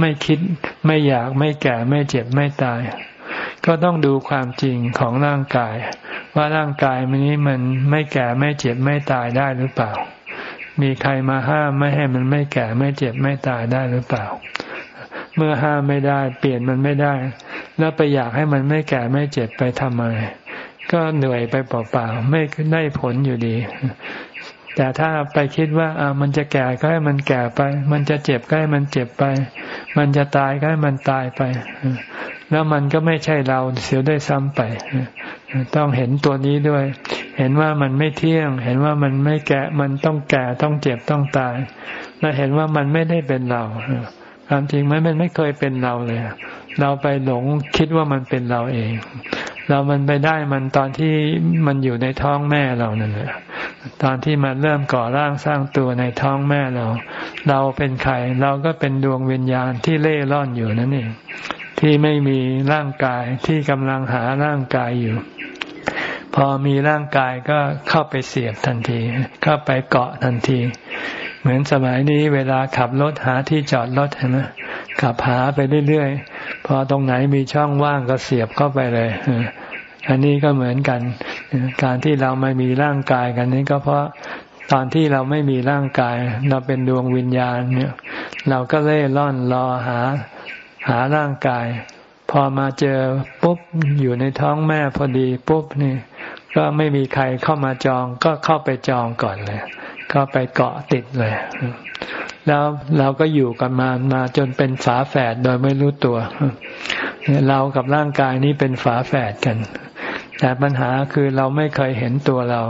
Speaker 1: ไม่คิดไม่อยากไม่แก่ไม่เจ็บไม่ตาย ก็ต้องดูความจริงของร่างกาย ว่าร่างกายมันนี้มันไม่แก่ไม่เจ็บไม่ตายได้หรือเปล่า มีใครมาห้ามไม่ให้มันไม่แก่ไม่เจ็บไม่ตายได้หรือเปล่า เมื่อห้ามไม่ได้ เปลี่ยนมันไม่ได้ แล้วไปอยากให้มันไม่แก่ไม่เจ็บไปทำไมก็เหนื่อยไปเปล่าๆไม่ได้ผลอยู่ดี แต่ถ้าไปคิดว่าอ่ามันจะแก่ก็ให้มันแก่ไป มันจะเจ็บก็ให้มันเจ็บไป มันจะตายก็ให้มันตายไป แล้วมันก็ไม่ใช่เราเสียได้ซ้ำไป ต้องเห็นตัวนี้ด้วย เห็นว่ามันไม่เที่ยง เห็นว่ามันไม่แก่ มันต้องแก่ต้องเจ็บต้องตาย และเห็นว่ามันไม่ได้เป็นเราความจริงมันมันไม่เคยเป็นเราเลย เราไปหลงคิดว่ามันเป็นเราเอง เรามันไปได้มันตอนที่มันอยู่ในท้องแม่เรานั่นแหละตอนที่มันเริ่มก่อร่างสร้างตัวในท้องแม่เรา เราเป็นใครเราก็เป็นดวงวิญญาณที่เล่ร่อนอยู่นั่นเองที่ไม่มีร่างกายที่กำลังหาร่างกายอยู่ พอมีร่างกายก็เข้าไปเสียบทันที เข้าไปเกาะทันที เหมือนสมัยนี้เวลาขับรถหาที่จอดรถเห็นไหมขับหาไปเรื่อยๆ พอตรงไหนมีช่องว่างก็เสียบเข้าไปเลยอันนี้ก็เหมือนกัน การที่เราไม่มีร่างกายกันนี้ก็เพราะตอนที่เราไม่มีร่างกาย เราเป็นดวงวิญญาณเนี่ย เราก็เล่ร่อนรอหาหาร่างกาย พอมาเจอปุ๊บอยู่ในท้องแม่พอดีปุ๊บนี่ ก็ไม่มีใครเข้ามาจองก็เข้าไปจองก่อนเลย ก็ไปเกาะติดเลย แล้วเราก็อยู่กันมามาจนเป็นฝาแฝดโดยไม่รู้ตัว เรากับร่างกายนี้เป็นฝาแฝดกัน แต่ปัญหาคือเราไม่เคยเห็นตัวเรา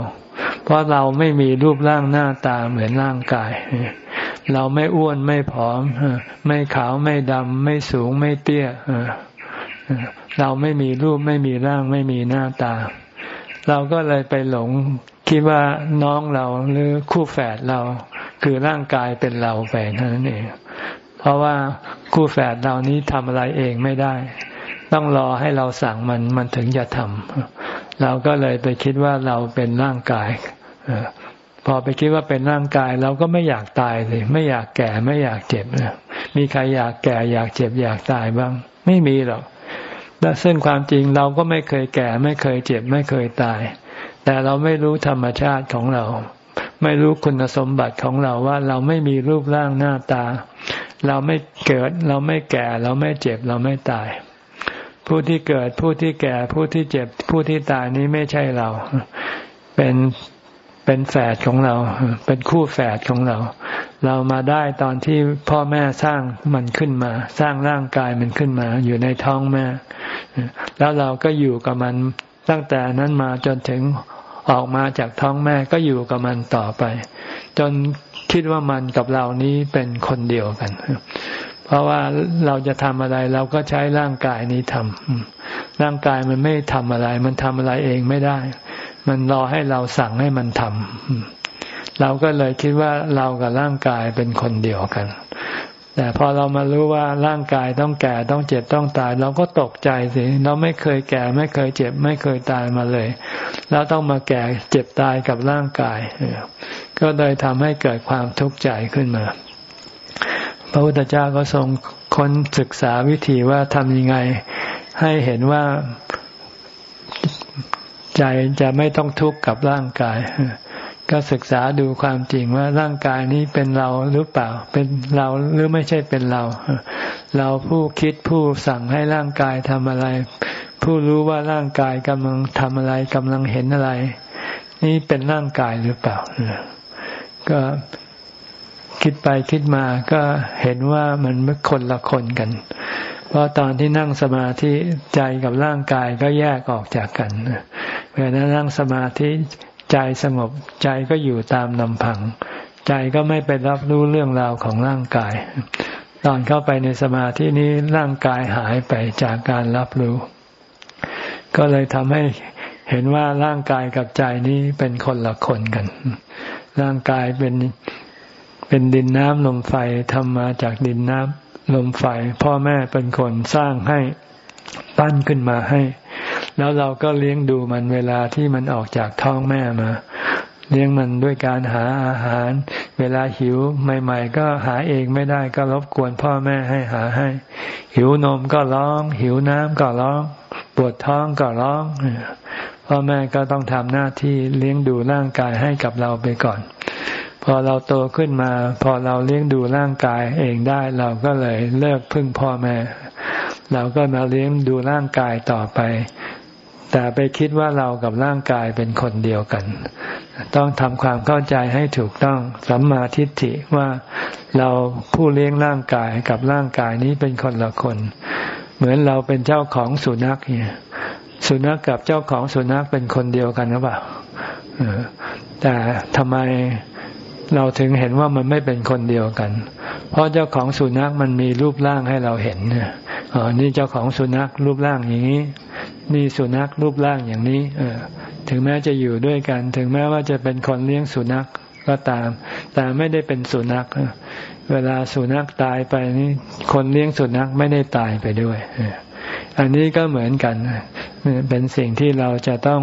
Speaker 1: เพราะเราไม่มีรูปร่างหน้าตาเหมือนร่างกาย เราไม่อ้วนไม่ผอม ไม่ขาวไม่ดำไม่สูงไม่เตี้ย เราไม่มีรูปไม่มีร่างไม่มีหน้าตาเเราก็เลยไปหลงคิดว่าน้องเราหรือคู่แฝดเรา คือร่างกายเป็นเราไปนั่นเองเพราะว่าคู่แฝดเรานี้ทำอะไรเองไม่ได้ ต้องรอให้เราสั่งมันมันถึงจะทำเราก็เลยไปคิดว่าเราเป็นร่างกายพอไปคิดว่าเป็นร่างกายเราก็ไม่อยากตายเลย ไม่อยากแก่ไม่อยากเจ็บมีใครอยากแก่อยากเจ็บอยากตายบ้าง ไม่มีหรอก และซึ่งความจริงเราก็ไม่เคยแก่ ไม่เคยเจ็บ ไม่เคยตาย แต่เราไม่รู้ธรรมชาติของเรา ไม่รู้คุณสมบัติของเราว่าเราไม่มีรูปร่างหน้าตา เราไม่เกิด เราไม่แก่ เราไม่เจ็บ เราไม่ตาย ผู้ที่เกิดผู้ที่แก่ผู้ที่เจ็บ ผู้ที่ตายนี้ไม่ใช่เรา เป็น เป็นแฝดของเรา เป็นคู่แฝดของเรา เรามาได้ตอนที่พ่อแม่สร้างมันขึ้นมา สร้างร่างกายมันขึ้นมา อยู่ในท้องแม่ แล้วเราก็อยู่กับมันตั้งแต่นั้นมาจนถึงออกมาจากท้องแม่ก็อยู่กับมันต่อไป จนคิดว่ามันกับเรานี้เป็นคนเดียวกัน เพราะว่าเราจะทำอะไรเราก็ใช้ร่างกายนี้ทำร่างกายมันไม่ทำอะไร มันทำอะไรเองไม่ได้ มันรอให้เราสั่งให้มันทำเราก็เลยคิดว่าเรากับร่างกายเป็นคนเดียวกัน แต่พอเรามารู้ว่าร่างกายต้องแก่ต้องเจ็บต้องตาย เราก็ตกใจสิเราไม่เคยแก่ไม่เคยเจ็บ ไม่เคยตายมาเลย แล้วต้องมาแก่เจ็บตายกับร่างกายก็เลยทำให้เกิดความทุกข์ใจขึ้นมา พระพุทธเจ้าก็ทรงค้นศึกษาวิธีว่าทำยังไงให้เห็นว่า ใจจะไม่ต้องทุกข์กับร่างกาย ก็ศึกษาดูความจริงว่าร่างกายนี้เป็นเราหรือเปล่า เป็นเราหรือไม่ใช่เป็นเรา เราผู้คิดผู้สั่งให้ร่างกายทำอะไร ผู้รู้ว่าร่างกายกำลังทำอะไรกำลังเห็นอะไร นี่เป็นร่างกายหรือเปล่า ก็คิดไปคิดมาก็เห็นว่ามันคนละคนกัน เพราะตอนที่นั่งสมาธิใจกับร่างกายก็แยกออกจากกันเวลานั่งสมาธิใจสงบใจก็อยู่ตามลำพัง ใจก็ไม่ไปรับรู้เรื่องราวของร่างกาย ตอนเข้าไปในสมาธินี้ร่างกายหายไปจากการรับรู้ ก็เลยทำให้เห็นว่าร่างกายกับใจนี้เป็นคนละคนกัน ร่างกายเป็นเป็นดินน้ำลมไฟทำมาจากดินน้ำ ลมไฟพ่อแม่เป็นคนสร้างให้ปั้นขึ้นมาให้ แล้วเราก็เลี้ยงดูมันเวลาที่มันออกจากท้องแม่มา เลี้ยงมันด้วยการหาอาหาร เวลาหิวใหม่ ๆ ก็หาเองไม่ได้ก็รบกวนพ่อแม่ให้หาให้ หิวนมก็ร้อง หิวน้ำก็ร้อง ปวดท้องก็ร้อง พ่อแม่ก็ต้องทำหน้าที่เลี้ยงดูร่างกายให้กับเราไปก่อน พอเราโตขึ้นมา พอเราเลี้ยงดูร่างกายเองได้ เราก็เลยเลิกพึ่งพ่อแม่ เราก็มาเลี้ยงดูร่างกายต่อไป แต่ไปคิดว่าเรากับร่างกายเป็นคนเดียวกัน ต้องทำความเข้าใจให้ถูกต้องสัมมาทิฏฐิว่าเราผู้เลี้ยงร่างกายกับร่างกายนี้เป็นคนละคน เหมือนเราเป็นเจ้าของสุนัขเนี่ยสุนัขกับเจ้าของสุนัขเป็นคนเดียวกันหรือเปล่าแต่ทำไม เราถึงเห็นว่ามันไม่เป็นคนเดียวกัน เพราะเจ้าของสุนัขมันมีรูปร่างให้เราเห็นเนี่ยอ๋อนี่เจ้าของสุนัขรูปร่างอย่างนี้ นี่สุนัขรูปร่างอย่างนี้ เออ ถึงแม้จะอยู่ด้วยกัน ถึงแม้ว่าจะเป็นคนเลี้ยงสุนัขก็ตาม แต่ไม่ได้เป็นสุนัข เวลาสุนัขตายไปนี่คนเลี้ยงสุนัขไม่ได้ตายไปด้วย อันนี้ก็เหมือนกัน เป็นสิ่งที่เราจะต้อง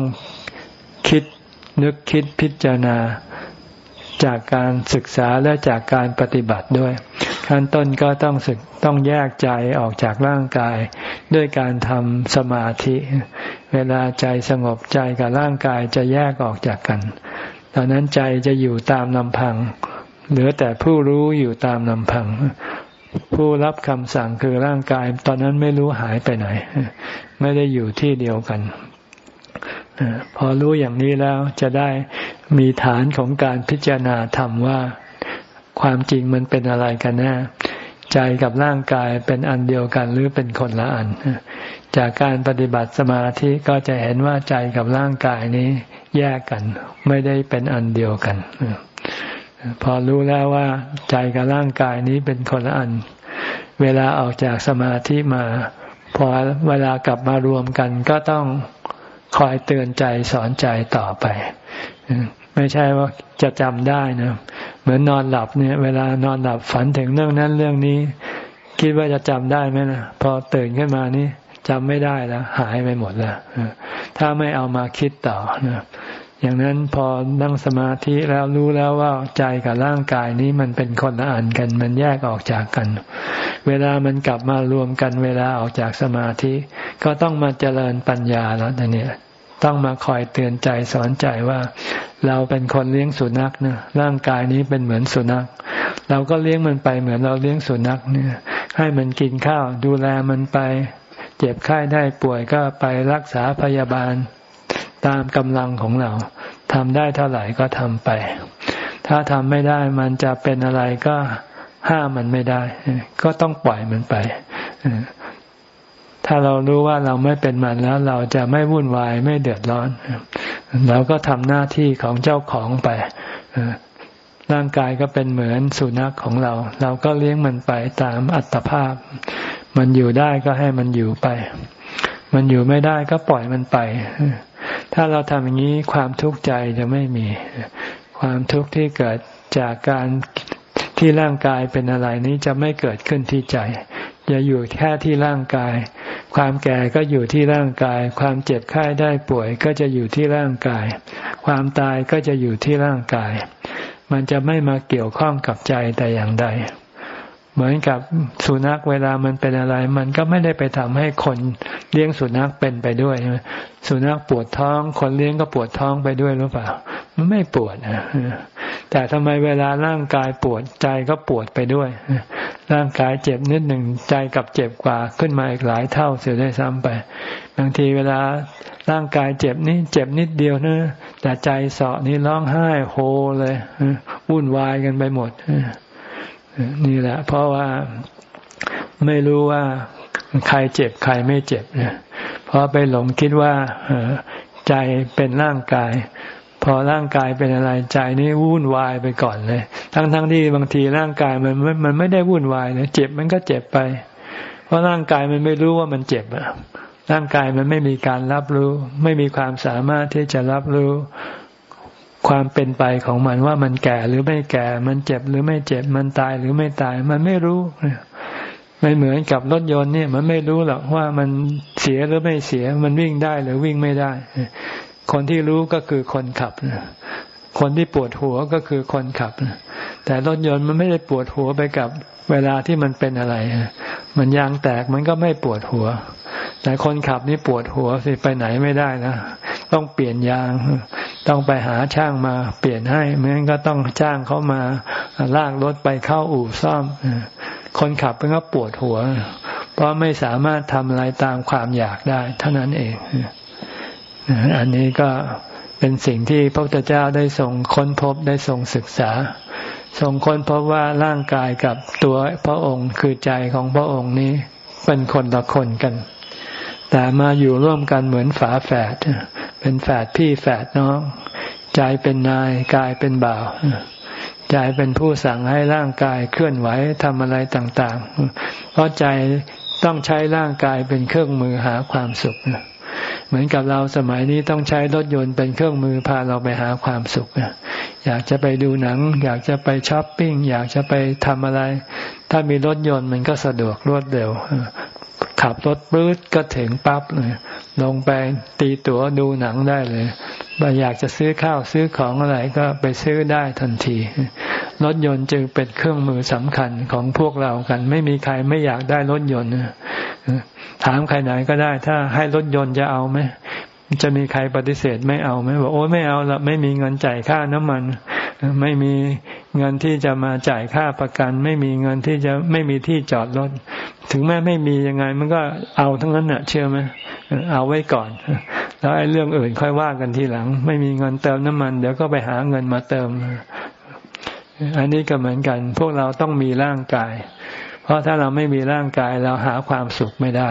Speaker 1: คิดนึกคิดพิจารณา จากการศึกษาและจากการปฏิบัติด้วย ขั้นต้นก็ต้องศึกต้องแยกใจออกจากร่างกาย ด้วยการทำสมาธิ เวลาใจสงบใจกับร่างกายจะแยกออกจากกัน ตอนนั้นใจจะอยู่ตามลำพัง เหลือแต่ผู้รู้อยู่ตามลำพัง ผู้รับคำสั่งคือร่างกาย ตอนนั้นไม่รู้หายไปไหน ไม่ได้อยู่ที่เดียวกัน พอรู้อย่างนี้แล้วจะได้มีฐานของการพิจารณาธรรมว่า ความจริงมันเป็นอะไรกันแน่ใจกับร่างกายเป็นอันเดียวกันหรือเป็นคนละอัน จากการปฏิบัติสมาธิก็จะเห็นว่าใจกับร่างกายนี้แยกกัน ไม่ได้เป็นอันเดียวกัน พอรู้แล้วว่า ใจกับร่างกายนี้เป็นคนละอัน เวลาออกจากสมาธิมา พอเวลากลับมารวมกันก็ต้อง คอยเตือนใจสอนใจต่อไป ไม่ใช่ว่าจะจำได้นะ เหมือนนอนหลับเนี่ย เวลานอนหลับฝันถึงเรื่องนั้นเรื่องนี้ คิดว่าจะจำได้ไหมนะพอตื่นขึ้นมานี่จำไม่ได้แล้ว หายไปหมดแล้วถ้าไม่เอามาคิดต่อนะ อย่างนั้นพอนั่งสมาธิแล้วรู้แล้วว่าใจกับร่างกายนี้มันเป็นคนละอันกัน มันแยกออกจากกัน เวลามันกลับมารวมกันเวลาออกจากสมาธิ ก็ต้องมาเจริญปัญญาแล้วเนี่ยต้องมาคอยเตือนใจสอนใจว่า เราเป็นคนเลี้ยงสุนัขนะร่างกายนี้เป็นเหมือนสุนัข เราก็เลี้ยงมันไปเหมือนเราเลี้ยงสุนัขเนี่ย ให้มันกินข้าวดูแลมันไป เจ็บไข้ได้ป่วยก็ไปรักษาพยาบาล ตามกำลังของเราทำได้เท่าไหร่ก็ทำไป ถ้าทำไม่ได้มันจะเป็นอะไรก็ห้ามมันไม่ได้ ก็ต้องปล่อยมันไปถ้าเรารู้ว่าเราไม่เป็นมันแล้วเราจะไม่วุ่นวายไม่เดือดร้อนเราก็ทำหน้าที่ของเจ้าของไปร่างกายก็เป็นเหมือนสุนัขของเรา เราก็เลี้ยงมันไปตามอัตภาพ มันอยู่ได้ก็ให้มันอยู่ไป มันอยู่ไม่ได้ก็ปล่อยมันไป ถ้าเราทำอย่างนี้ความทุกข์ใจจะไม่มี ความทุกข์ที่เกิดจากการที่ร่างกายเป็นอะไรนี้จะไม่เกิดขึ้นที่ใจจะอยู่แค่ที่ร่างกาย ความแก่ก็อยู่ที่ร่างกาย ความเจ็บไข้ได้ป่วยก็จะอยู่ที่ร่างกาย ความตายก็จะอยู่ที่ร่างกาย มันจะไม่มาเกี่ยวข้องกับใจแต่อย่างใด เหมือนกับสุนัขเวลามันเป็นอะไร มันก็ไม่ได้ไปทำให้คนเลี้ยงสุนัขเป็นไปด้วยสุนัขปวดท้อง คนเลี้ยงก็ปวดท้องไปด้วยหรือเปล่า มันไม่ปวดนะแต่ทำไมเวลาร่างกายปวดใจก็ปวดไปด้วย ร่างกายเจ็บนิดหนึ่งใจกับเจ็บกว่าขึ้นมาอีกหลายเท่าเสียได้ซ้ำไป บางทีเวลาร่างกายเจ็บนี่เจ็บนิดเดียวนะแต่ใจเสาะนี่ร้องไห้โฮเลยวุ่นวายกันไปหมด นี่แหละ เพราะว่าไม่รู้ว่าใครเจ็บใครไม่เจ็บเนี่ยเพราะไปหลงคิดว่าใจเป็นร่างกาย พอร่างกายเป็นอะไรใจนี่วุ่นวายไปก่อนเลย ทั้งๆทที่บางทีร่างกายมันมันไม่ได้วุ่นวายเลยเจ็บมันก็เจ็บไป เพราะร่างกายมันไม่รู้ว่ามันเจ็บอะร่างกายมันไม่มีการรับรู้ ไม่มีความสามารถที่จะรับรู้ ความเป็นไปของมันว่ามันแก่หรือไม่แก่ มันเจ็บหรือไม่เจ็บ มันตายหรือไม่ตาย มันไม่รู้ไม่เหมือนกับรถยนต์เนี่ย มันไม่รู้หรอกว่ามันเสียหรือไม่เสีย มันวิ่งได้หรือวิ่งไม่ได้ คนที่รู้ก็คือคนขับคนที่ปวดหัวก็คือคนขับ แต่รถยนต์มันไม่ได้ปวดหัวไปกับเวลาที่มันเป็นอะไร มันยางแตกมันก็ไม่ปวดหัว แต่คนขับนี่ปวดหัวสิไปไหนไม่ได้นะ ต้องเปลี่ยนยาง ต้องไปหาช่างมาเปลี่ยนให้ไม่งั้นก็ต้องจ้างเขามาลากรถไปเข้าอู่ซ่อม คนขับก็ปวดหัว เพราะไม่สามารถทำอะไรตามความอยากได้ เท่านั้นเอง อันนี้ก็เป็นสิ่งที่พระพุทธเจ้าได้ทรงค้นพบได้ทรงศึกษาทรงค้นพบว่าร่างกายกับตัวพระองค์คือใจของพระองค์นี้เป็นคนละคนกัน แต่มาอยู่ร่วมกันเหมือนฝาแฝดเป็นแฝดพี่แฝดน้อง ใจเป็นนายกายเป็นบ่าวใจเป็นผู้สั่งให้ร่างกายเคลื่อนไหวทำอะไรต่าง ๆ เพราะใจต้องใช้ร่างกายเป็นเครื่องมือหาความสุข เหมือนกับเราสมัยนี้ต้องใช้รถยนต์เป็นเครื่องมือพาเราไปหาความสุข อยากจะไปดูหนัง อยากจะไปช้อปปิ้ง อยากจะไปทำอะไร ถ้ามีรถยนต์มันก็สะดวกรวดเร็ว ขับรถปื๊ดก็ถึงปั๊บเลยลงไปตีตั๋วดูหนังได้เลยอยากจะซื้อข้าวซื้อของอะไรก็ไปซื้อได้ทันที รถยนต์จึงเป็นเครื่องมือสำคัญของพวกเรากัน ไม่มีใครไม่อยากได้รถยนต์ถามใครไหนก็ได้ ถ้าให้รถยนต์จะเอาไหมจะมีใครปฏิเสธไม่เอาไหมบอกโอ้ไม่เอาละไม่มีเงินจ่ายค่าน้ำมัน ไม่มี เงินที่จะมาจ่ายค่าประกัน ไม่มีเงินที่จะไม่มีที่จอดรถ ถึงแม้ไม่มียังไง มันก็เอาทั้งนั้นน่ะ เชื่อไหมเอาไว้ก่อน แล้วไอ้เรื่องอื่นค่อยว่ากันทีหลัง ไม่มีเงินเติมน้ำมัน เดี๋ยวก็ไปหาเงินมาเติม อันนี้ก็เหมือนกัน พวกเราต้องมีร่างกาย เพราะถ้าเราไม่มีร่างกายเราหาความสุขไม่ได้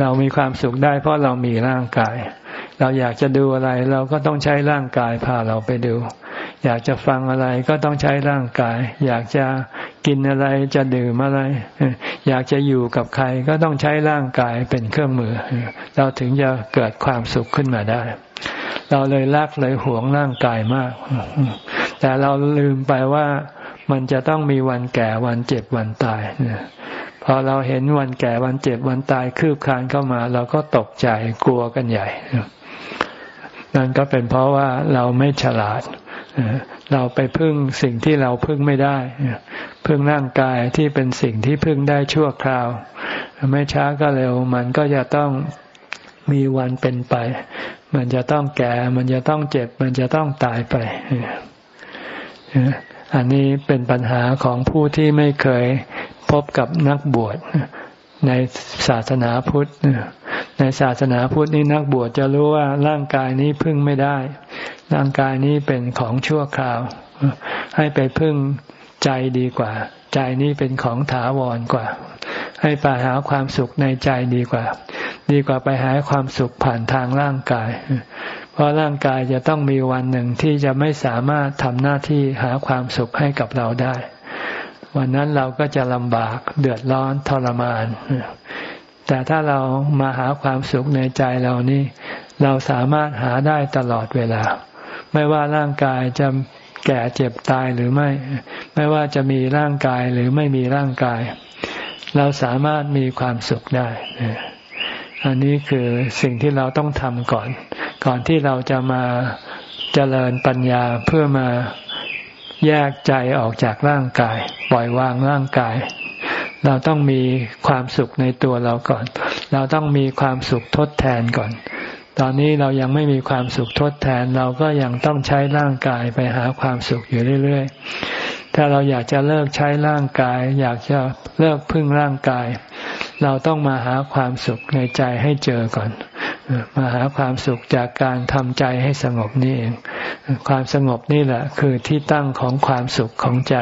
Speaker 1: เรามีความสุขได้ เพราะเรามีร่างกาย เราอยากจะดูอะไร เราก็ต้องใช้ร่างกายพาเราไปดู อยากจะฟังอะไรก็ต้องใช้ร่างกาย อยากจะกินอะไรจะดื่มอะไร อยากจะอยู่กับใครก็ต้องใช้ร่างกายเป็นเครื่องมือ เราถึงจะเกิดความสุขขึ้นมาได้ เราเลยรักเลยหวงร่างกายมาก แต่เราลืมไปว่ามันจะต้องมีวันแก่วันเจ็บวันตายพอเราเห็นวันแก่วันเจ็บวันตายคืบคลานเข้ามา เราก็ตกใจกลัวกันใหญ่ นั่นก็เป็นเพราะว่าเราไม่ฉลาด เราไปพึ่งสิ่งที่เราพึ่งไม่ได้ พึ่งร่างกายที่เป็นสิ่งที่พึ่งได้ชั่วคราว ไม่ช้าก็เร็ว มันก็จะต้องมีวันเป็นไป มันจะต้องแก่ มันจะต้องเจ็บ มันจะต้องตายไป อันนี้เป็นปัญหาของผู้ที่ไม่เคยพบกับนักบวช ในศาสนาพุทธในศาสนาพุทธนี่นักบวชจะรู้ว่าร่างกายนี้พึ่งไม่ได้ ร่างกายนี้เป็นของชั่วคราว ให้ไปพึ่งใจดีกว่า ใจนี้เป็นของถาวรกว่า ให้ไปหาความสุขในใจดีกว่า ดีกว่าไปหาความสุขผ่านทางร่างกาย เพราะร่างกายจะต้องมีวันหนึ่งที่จะไม่สามารถทำหน้าที่หาความสุขให้กับเราได้ วันนั้นเราก็จะลำบากเดือดร้อนทรมาน แต่ถ้าเรามาหาความสุขในใจเรานี่ เราสามารถหาได้ตลอดเวลา ไม่ว่าร่างกายจะแก่เจ็บตายหรือไม่ ไม่ว่าจะมีร่างกายหรือไม่มีร่างกาย เราสามารถมีความสุขได้ อันนี้คือสิ่งที่เราต้องทำก่อน ก่อนที่เราจะมาเจริญปัญญาเพื่อมา แยกใจออกจากร่างกาย ปล่อยวางร่างกาย เราต้องมีความสุขในตัวเราก่อน เราต้องมีความสุขทดแทนก่อน ตอนนี้เรายังไม่มีความสุขทดแทน เราก็ยังต้องใช้ร่างกายไปหาความสุขอยู่เรื่อยๆ ถ้าเราอยากจะเลิกใช้ร่างกาย อยากจะเลิกพึ่งร่างกาย เราต้องมาหาความสุขในใจให้เจอก่อน มาหาความสุขจากการทำใจให้สงบนี่เอง ความสงบนี่แหละ คือที่ตั้งของความสุขของใจ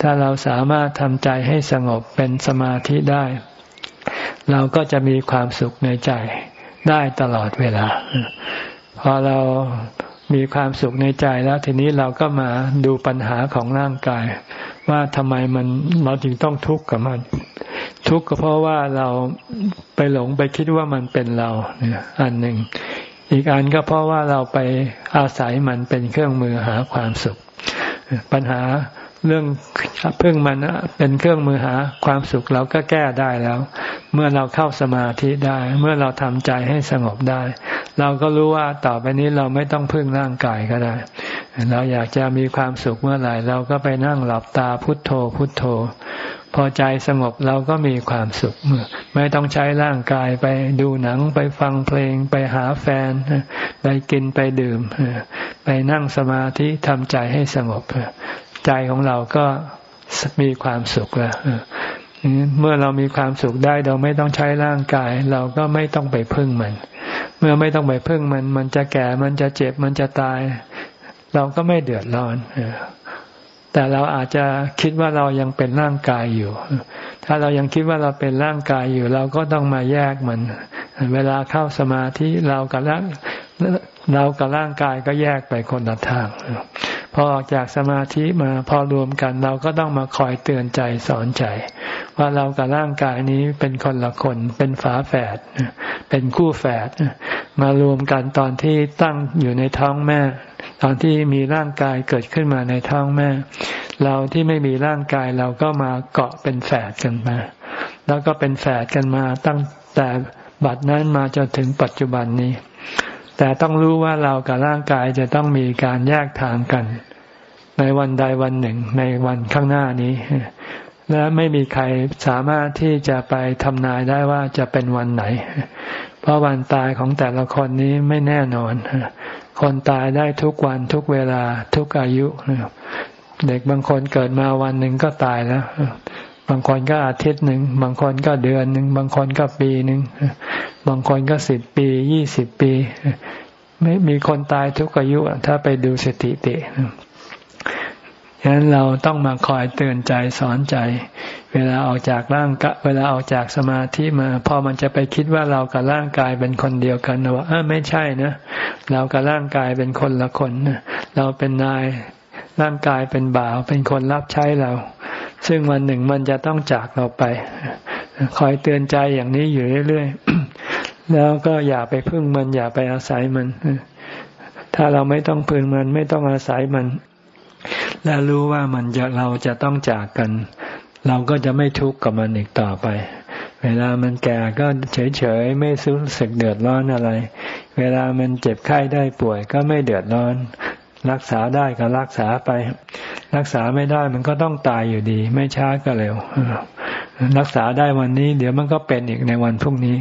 Speaker 1: ถ้าเราสามารถทำใจให้สงบเป็นสมาธิได้ เราก็จะมีความสุขในใจได้ตลอดเวลา พอเรา มีความสุขในใจแล้วทีนี้เราก็มาดูปัญหาของร่างกาย ว่าทำไมมันเราจึงต้องทุกข์กับมัน ทุกข์ก็เพราะว่าเราไปหลงไปคิดว่ามันเป็นเราเนี่ยอันหนึ่ง อีกอันก็เพราะว่าเราไปอาศัยมันเป็นเครื่องมือหาความสุข ปัญหา เรื่องพึ่งมันเป็นเครื่องมือหาความสุขเราก็แก้ได้แล้ว เมื่อเราเข้าสมาธิได้ เมื่อเราทำใจให้สงบได้ เราก็รู้ว่าต่อไปนี้เราไม่ต้องพึ่งร่างกายก็ได้ เราอยากจะมีความสุขเมื่อไหร่ เราก็ไปนั่งหลับตาพุทโธ พุทโธ พอใจสงบเราก็มีความสุขไม่ต้องใช้ร่างกายไปดูหนังไปฟังเพลงไปหาแฟน ไปกินไปดื่ม ไปนั่งสมาธิทำใจให้สงบ ใจของเราก็มีความสุขแล้วเมื่อเรามีความสุขได้เราไม่ต้องใช้ร่างกาย เราก็ไม่ต้องไปพึ่งมัน เมื่อไม่ต้องไปพึ่งมัน มันจะแก่มันจะเจ็บมันจะตาย เราก็ไม่เดือดร้อนแต่เราอาจจะคิดว่าเรายังเป็นร่างกายอยู่ ถ้าเรายังคิดว่าเราเป็นร่างกายอยู่ เราก็ต้องมาแยกมัน เวลาเข้าสมาธิเรากับร่าง เรากับร่างกายก็แยกไปคนละทางพอออกจากสมาธิมาพอรวมกัน เราก็ต้องมาคอยเตือนใจสอนใจ ว่าเรากับร่างกายนี้เป็นคนละคน เป็นฝาแฝดเป็นคู่แฝดมารวมกันตอนที่ตั้งอยู่ในท้องแม่ ตอนที่มีร่างกายเกิดขึ้นมาในท้องแม่ เราที่ไม่มีร่างกายเราก็มาเกาะเป็นแฝดกันมา แล้วก็เป็นแฝดกันมาตั้งแต่บัดนั้นมาจนถึงปัจจุบันนี้ แต่ต้องรู้ว่าเรากับร่างกายจะต้องมีการแยกทางกัน ในวันใดวันหนึ่งในวันข้างหน้านี้ และไม่มีใครสามารถที่จะไปทำนายได้ว่าจะเป็นวันไหน เพราะวันตายของแต่ละคนนี้ไม่แน่นอน คนตายได้ทุกวันทุกเวลาทุกอายุ เด็กบางคนเกิดมาวันหนึ่งก็ตายแล้ว บางคนก็อาทิตย์หนึ่ง บางคนก็เดือนหนึ่ง บางคนก็ปีหนึ่ง บางคนก็สิบปี ยี่สิบปี ไม่มีคนตายทุกอายุ ถ้าไปดูสถิติฉะนั้นเราต้องมาคอยเตือนใจสอนใจ เวลาออกจากร่างกะเวลาออกจากสมาธิมา พอมันจะไปคิดว่าเรากับร่างกายเป็นคนเดียวกันว่าเออไม่ใช่นะเรากับร่างกายเป็นคนละคนนะเราเป็นนายร่างกายเป็นบ่าว เป็นคนรับใช้เรา ซึ่งวันหนึ่งมันจะต้องจากเราไป คอยเตือนใจอย่างนี้อยู่เรื่อยๆ แล้วก็อย่าไปพึ่งมันอย่าไปอาศัยมัน ถ้าเราไม่ต้องพึ่งมันไม่ต้องอาศัยมัน และรู้ว่ามันจะเราจะต้องจากกัน เราก็จะไม่ทุกข์กับมันอีกต่อไป เวลามันแก่ก็เฉยๆ ไม่รู้สึกเดือดร้อนอะไร เวลามันเจ็บไข้ได้ป่วยก็ไม่เดือดร้อน รักษาได้ก็รักษาไป รักษาไม่ได้มันก็ต้องตายอยู่ดี ไม่ช้าก็เร็วรักษาได้วันนี้ เดี๋ยวมันก็เป็นอีกในวันพรุ่งนี้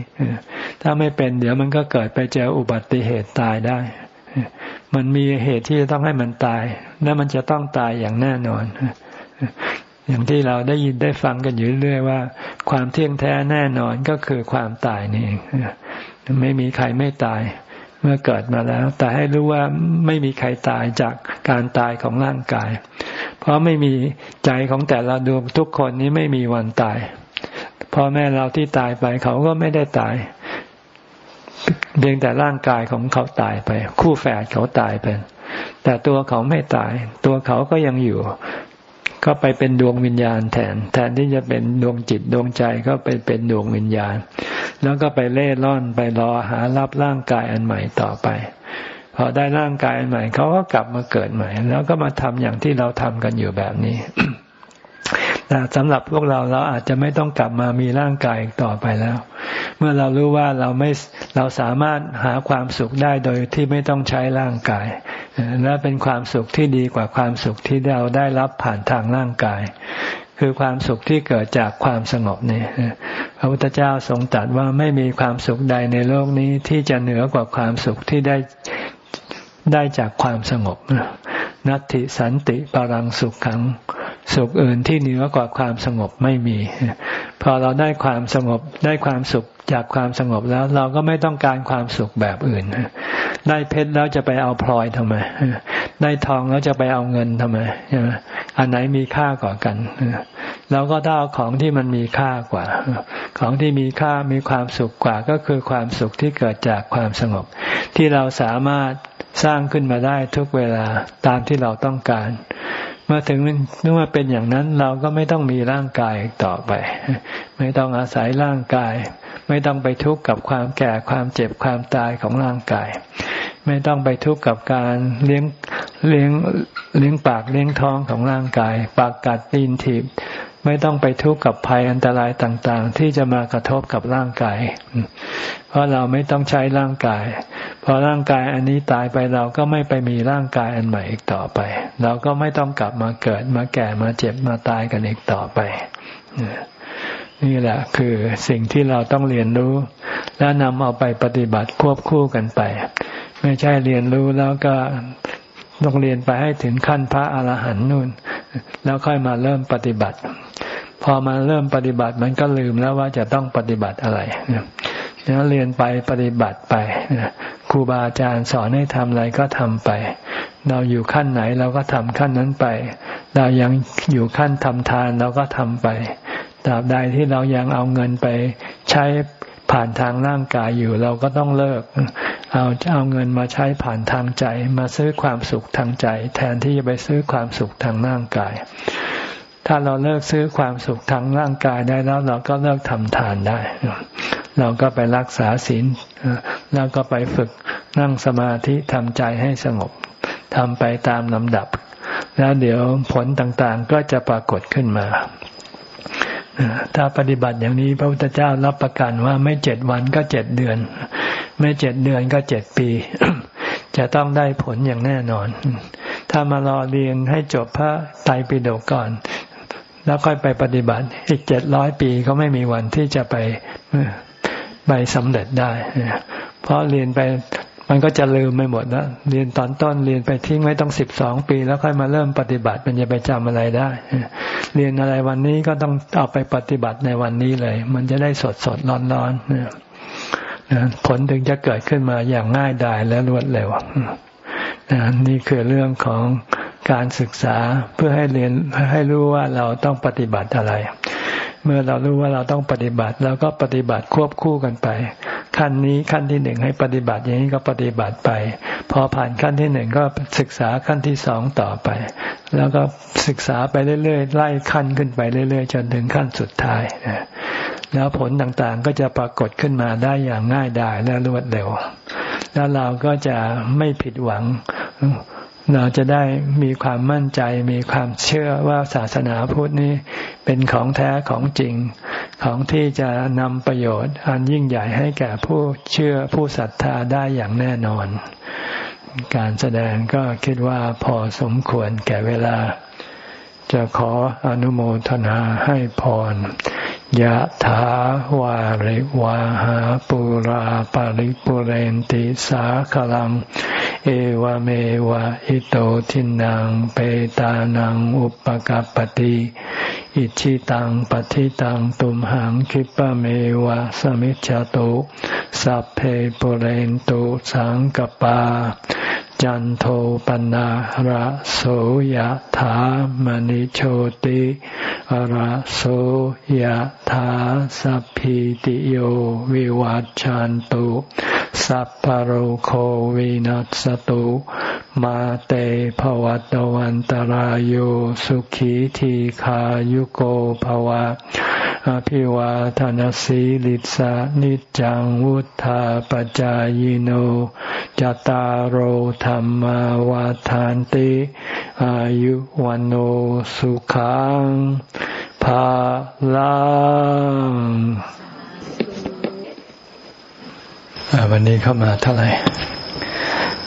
Speaker 1: ถ้าไม่เป็น เดี๋ยวมันก็เกิดไปเจออุบัติเหตุตายได้ มันมีเหตุที่จะต้องให้มันตาย และมันจะต้องตายอย่างแน่นอนอย่างที่เราได้ยินได้ฟังกันอยู่เรื่อยว่า ความเที่ยงแท้แน่นอนก็คือความตายนี่เองไม่มีใครไม่ตาย เมื่อเกิดมาแล้ว แต่ให้รู้ว่าไม่มีใครตายจากการตายของร่างกาย เพราะไม่มีใจของแต่ละดวงทุกคนนี้ไม่มีวันตายพ่อแม่เราที่ตายไปเขาก็ไม่ได้ตายเพียงแต่ร่างกายของเขาตายไป คู่แฝดเขาตายไป แต่ตัวเขาไม่ตาย ตัวเขาก็ยังอยู่ ก็ไปเป็นดวงวิญญาณแทน แทนที่จะเป็นดวงจิตดวงใจก็ไปเป็นดวงวิญญาณ แล้วก็ไปเล่ร่อนไปรอหารับร่างกายอันใหม่ต่อไป พอได้ร่างกายอันใหม่เขาก็กลับมาเกิดใหม่ แล้วก็มาทำอย่างที่เราทำกันอยู่แบบนี้ แต่สำหรับพวกเราเราอาจจะไม่ต้องกลับมามีร่างกายต่อไปแล้ว เมื่อเรารู้ว่าเราไม่เราสามารถหาความสุขได้โดยที่ไม่ต้องใช้ร่างกายและเป็นความสุขที่ดีกว่าความสุขที่เราได้รับผ่านทางร่างกาย คือความสุขที่เกิดจากความสงบนี่พระพุทธเจ้าทรงตรัสว่าไม่มีความสุขใดในโลกนี้ที่จะเหนือกว่าความสุขที่ได้ได้จากความสงบนัตติสันติปรังสุขขัง สุขอื่นที่เหนือกว่าความสงบไม่มี พอเราได้ความสงบได้ความสุขจากความสงบแล้ว เราก็ไม่ต้องการความสุขแบบอื่น ได้เพชรแล้วจะไปเอาพลอยทำไม ได้ทองแล้วจะไปเอาเงินทำไมอันไหนมีค่ากว่ากันเราก็ต้องเอาของที่มันมีค่ากว่า ของที่มีค่ามีความสุขกว่าก็คือความสุขที่เกิดจากความสงบ ที่เราสามารถสร้างขึ้นมาได้ทุกเวลาตามที่เราต้องการ มาถึงนึกว่าเป็นอย่างนั้นเราก็ไม่ต้องมีร่างกายต่อไป ไม่ต้องอาศัยร่างกาย ไม่ต้องไปทุกข์กับความแก่ความเจ็บความตายของร่างกาย ไม่ต้องไปทุกข์กับการเลี้ยงเลี้ยงเลี้ยงปากเลี้ยงท้องของร่างกาย ปากกัดตีนถีบ ไม่ต้องไปทุกข์กับภัยอันตรายต่างๆ ที่จะมากระทบกับร่างกาย เพราะเราไม่ต้องใช้ร่างกาย พอร่างกายอันนี้ตายไปเราก็ไม่ไปมีร่างกายอันใหม่อีกต่อไป เราก็ไม่ต้องกลับมาเกิดมาแก่มาเจ็บมาตายกันอีกต่อไปนี่แหละคือสิ่งที่เราต้องเรียนรู้ และนำเอาไปปฏิบัติควบคู่กันไป ไม่ใช่เรียนรู้แล้วก็ต้องเรียนไปให้ถึงขั้นพระอรหันต์นู่น แล้วค่อยมาเริ่มปฏิบัติ พอมาเริ่มปฏิบัติมันก็ลืมแล้วว่าจะต้องปฏิบัติอะไรเนี่ยเรียนไปปฏิบัติไปครูบาอาจารย์สอนให้ทำอะไรก็ทำไป เราอยู่ขั้นไหนเราก็ทำขั้นนั้นไป เรายังอยู่ขั้นทำทานเราก็ทำไปตราบใดที่เรายังเอาเงินไปใช้ผ่านทางร่างกายอยู่เราก็ต้องเลิก เอาเอาเงินมาใช้ผ่านทางใจ มาซื้อความสุขทางใจ แทนที่จะไปซื้อความสุขทางร่างกาย ถ้าเราเลิกซื้อความสุขทางร่างกายได้แล้ว เราก็เลิกทำทานได้ เราก็ไปรักษาศีลแล้วก็ไปฝึกนั่งสมาธิทำใจให้สงบทำไปตามลำดับ แล้วเดี๋ยวผลต่างๆก็จะปรากฏขึ้นมาถ้าปฏิบัติอย่างนี้พระพุทธเจ้ารับประกันว่าไม่เจ็ดวันก็เจ็ดเดือน ไม่เจ็ดเดือนก็เจ็ดปี จะต้องได้ผลอย่างแน่นอน ถ้ามารอเรียนให้จบพระไตรปิฎกก่อน แล้วค่อยไปปฏิบัติ อีกเจ็ดร้อยปีก็ไม่มีวันที่จะไปไปสำเร็จได้ เพราะเรียนไปมันก็จะลืมไม่หมดแล้วเรียนตอนต้นเรียนไปทิ้งไว้ต้องสิบสองปี แล้วค่อยมาเริ่มปฏิบัติ มันจะไปจำอะไรได้ เรียนอะไรวันนี้ก็ต้องเอาไปปฏิบัติในวันนี้เลย มันจะได้สดสดร้อนร้อนผลถึงจะเกิดขึ้นมาอย่างง่ายดายและรวดเร็วนี่คือเรื่องของ การศึกษาเพื่อให้เรียนให้รู้ว่าเราต้องปฏิบัติอะไร เมื่อเรารู้ว่าเราต้องปฏิบัติเราก็ปฏิบัติควบคู่กันไป ขั้นนี้ขั้นที่หนึ่งให้ปฏิบัติอย่างนี้ก็ปฏิบัติไป พอผ่านขั้นที่หนึ่งก็ศึกษาขั้นที่สองต่อไป แล้วก็ศึกษาไปเรื่อยๆไล่ขั้นขึ้นไปเรื่อยๆ จนถึงขั้นสุดท้ายแล้วผลต่างๆก็จะปรากฏขึ้นมาได้อย่างง่ายดายและรวดเร็ว แล้วเราก็จะไม่ผิดหวัง เราจะได้มีความมั่นใจมีความเชื่อว่าศาสนาพุทธนี้เป็นของแท้ของจริง ของที่จะนำประโยชน์อันยิ่งใหญ่ให้แก่ผู้เชื่อผู้ศรัทธาได้อย่างแน่นอน การแสดงก็คิดว่าพอสมควรแก่เวลา จะขออนุโมทนาให้พรยะถาวาริวาหาปุราปาริปุเรนติสาขลัง เอวเมวะอิโตทินังเปตานังอุปกัปติอิชิตังปฏิตังตุมหังคิปะเมวะสมิจจตุสัพเพปเรนตุสังกปา จันโทปนะระโสยถามณิโชติระโสยถาสัพพิติโยวิวัจจันตุสัพพโรโควินัสตุ มาเตภวัตวันตารโยสุขีทีขายุโกภวะอภิวาทานสีลิสานิจังวุธาปจายโนจตารโหธรรมวาทานติอายุวันโอสุขังภาลังวันนี้เข้ามาเท่าไหร่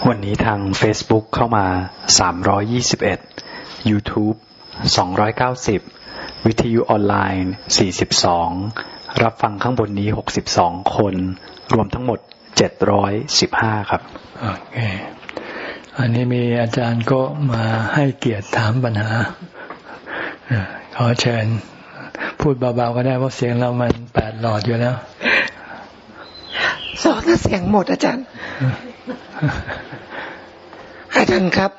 Speaker 2: วันนี้ทาง Facebook เข้ามา 321 YouTube 290 วิทยุออนไลน์ 42 รับฟังข้างบนนี้ 62 คน รวมทั้งหมด 715 ครับ
Speaker 1: โอเค อันนี้มีอาจารย์ก็มาให้เกียรติถามปัญหาขอเชิญ พูดเบาๆก็ได้เพราะเสียงเรามันแปดหลอดอยู่แล้ว
Speaker 3: สอนเสียงหมดอาจารย์ อาจารย์ครับ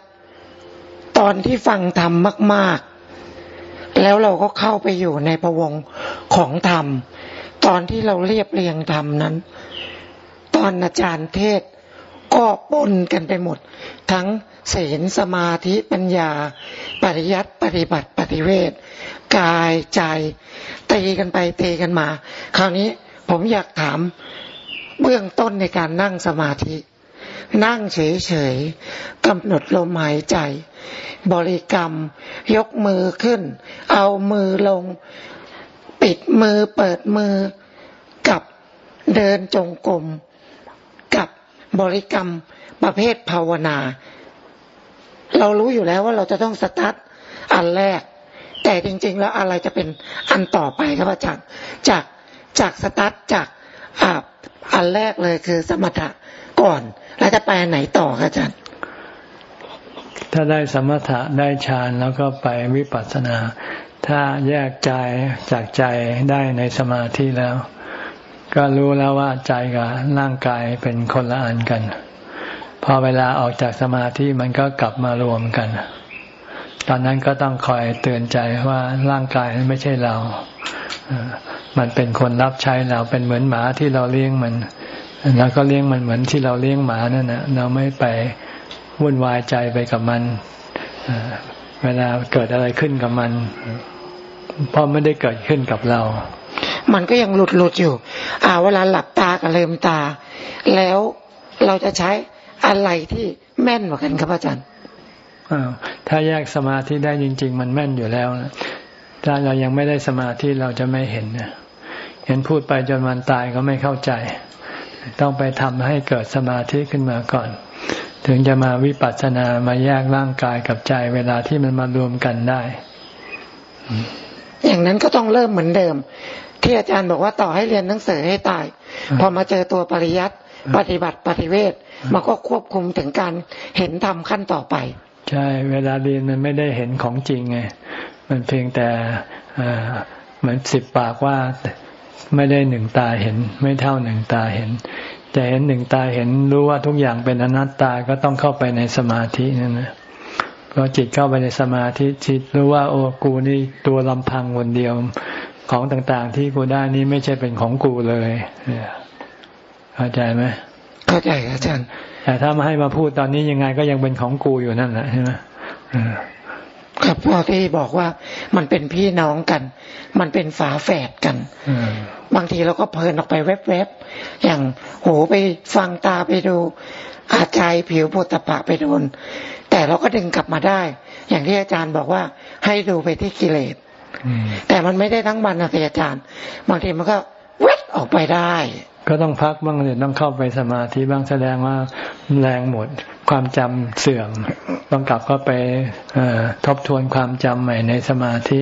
Speaker 3: ตอนที่ฟังธรรมมาก ๆ แล้วเราก็เข้าไปอยู่ในประวงของธรรม ตอนที่เราเรียบเรียงธรรมนั้น ตอนอาจารย์เทศ ก็ปนกันไปหมด ทั้งศีลสมาธิปัญญา ปริยัติปฏิบัติปฏิเวทกายใจตีกันไปตีกันมา คราวนี้ผมอยากถามเบื้องต้นในการนั่งสมาธิ นั่งเฉยๆกำหนดลมหายใจ บริกรรม ยกมือขึ้น เอามือลง ปิดมือเปิดมือกับเดินจงกรมกับ บริกรรมประเภทภาวนา เรารู้อยู่แล้วว่าเราจะต้องสตาร์ทอันแรก แต่จริง ๆ แล้วอะไรจะเป็นอันต่อไปครับอาจารย์จากจากสตาร์ทจากอาอันแรกเลยคือสมถะก่อน แล้วจะไปไหนต่อครับอาจารย์
Speaker 1: ถ้าได้สมถะได้ฌานแล้วก็ไปวิปัสสนา ถ้าแยกใจจากใจได้ในสมาธิแล้ว ก็รู้แล้วว่าใจกับร่างกายเป็นคนละอันกัน พอเวลาออกจากสมาธิมันก็กลับมารวมกัน ตอนนั้นก็ต้องคอยเตือนใจว่าร่างกายไม่ใช่เรา มันเป็นคนรับใช้เราเป็นเหมือนหมาที่เราเลี้ยงมันแล้วก็เลี้ยงมันเหมือนที่เราเลี้ยงหมานั่นนะเราไม่ไปวุ่นวายใจไปกับมันเวลาเกิดอะไรขึ้นกับมัน เพราะไม่ได้เกิดขึ้นกับเรา
Speaker 3: มันก็ยังหลุดหลุดอยู่ อ่า เวลาหลับตากับลืมตา แล้วเราจะใช้อะไรที่แม่นกว่ากันครับอาจารย์
Speaker 1: ถ้าแยกสมาธิได้จริง ๆ มันแม่นอยู่แล้วนะถ้าเรายังไม่ได้สมาธิเราจะไม่เห็นนะเห็นพูดไปจนวันตายก็ไม่เข้าใจ ต้องไปทำให้เกิดสมาธิขึ้นมาก่อน ถึงจะมาวิปัสสนามาแยกร่างกายกับใจ เวลาที่มันมารวมกันได้
Speaker 3: อย่างนั้นก็ต้องเริ่มเหมือนเดิม ที่อาจารย์บอกว่าต่อให้เรียนหนังสือให้ตาย พอมาเจอตัวปริยัติปฏิบัติปฏิเวทมันก็ควบคุมถึงการเห็นธรรมขั้นต่อไป
Speaker 1: ใช่ เวลาเรียนมันไม่ได้เห็นของจริงไงมันเพียงแต่เหมือนสิบปากว่าไม่ได้หนึ่งตาเห็น ไม่เท่าหนึ่งตาเห็นจะเห็นหนึ่งตาเห็นรู้ว่าทุกอย่างเป็นอนัตตาก็ต้องเข้าไปในสมาธินั่นนะพอจิตเข้าไปในสมาธิจิตรู้ว่าโอ้กูนี่ตัวลำพังคนเดียว ของต่างๆ ที่กูได้นี่ไม่ใช่เป็นของกูเลยเข้าใจไหม
Speaker 3: เข้าใจอาจารย์
Speaker 1: แต่ถ้ามาให้มาพูดตอนนี้ยังไงก็ยังเป็นของกูอยู่นั่นแหละใช่ไหม
Speaker 3: ครับพ่อที่บอกว่ามันเป็นพี่น้องกัน มันเป็นฝาแฝดกันบางทีเราก็เพลินออกไปแวบๆอย่างหูไปฟังตาไปดู อาใจผิวปุตปะไปโดน แต่เราก็ดึงกลับมาได้ อย่างที่อาจารย์บอกว่าให้ดูไปที่กิเลส แต่มันไม่ได้ทั้งวันนะอาจารย์ บางทีมันก็เวทออกไปได้
Speaker 1: ก็ต้องพักบ้างเลยต้องเข้าไปสมาธิบ้างแสดงว่าแรงหมดความจำเสื่อมต้องกลับก็ไปทบทวนความจำใหม่ในสมาธิ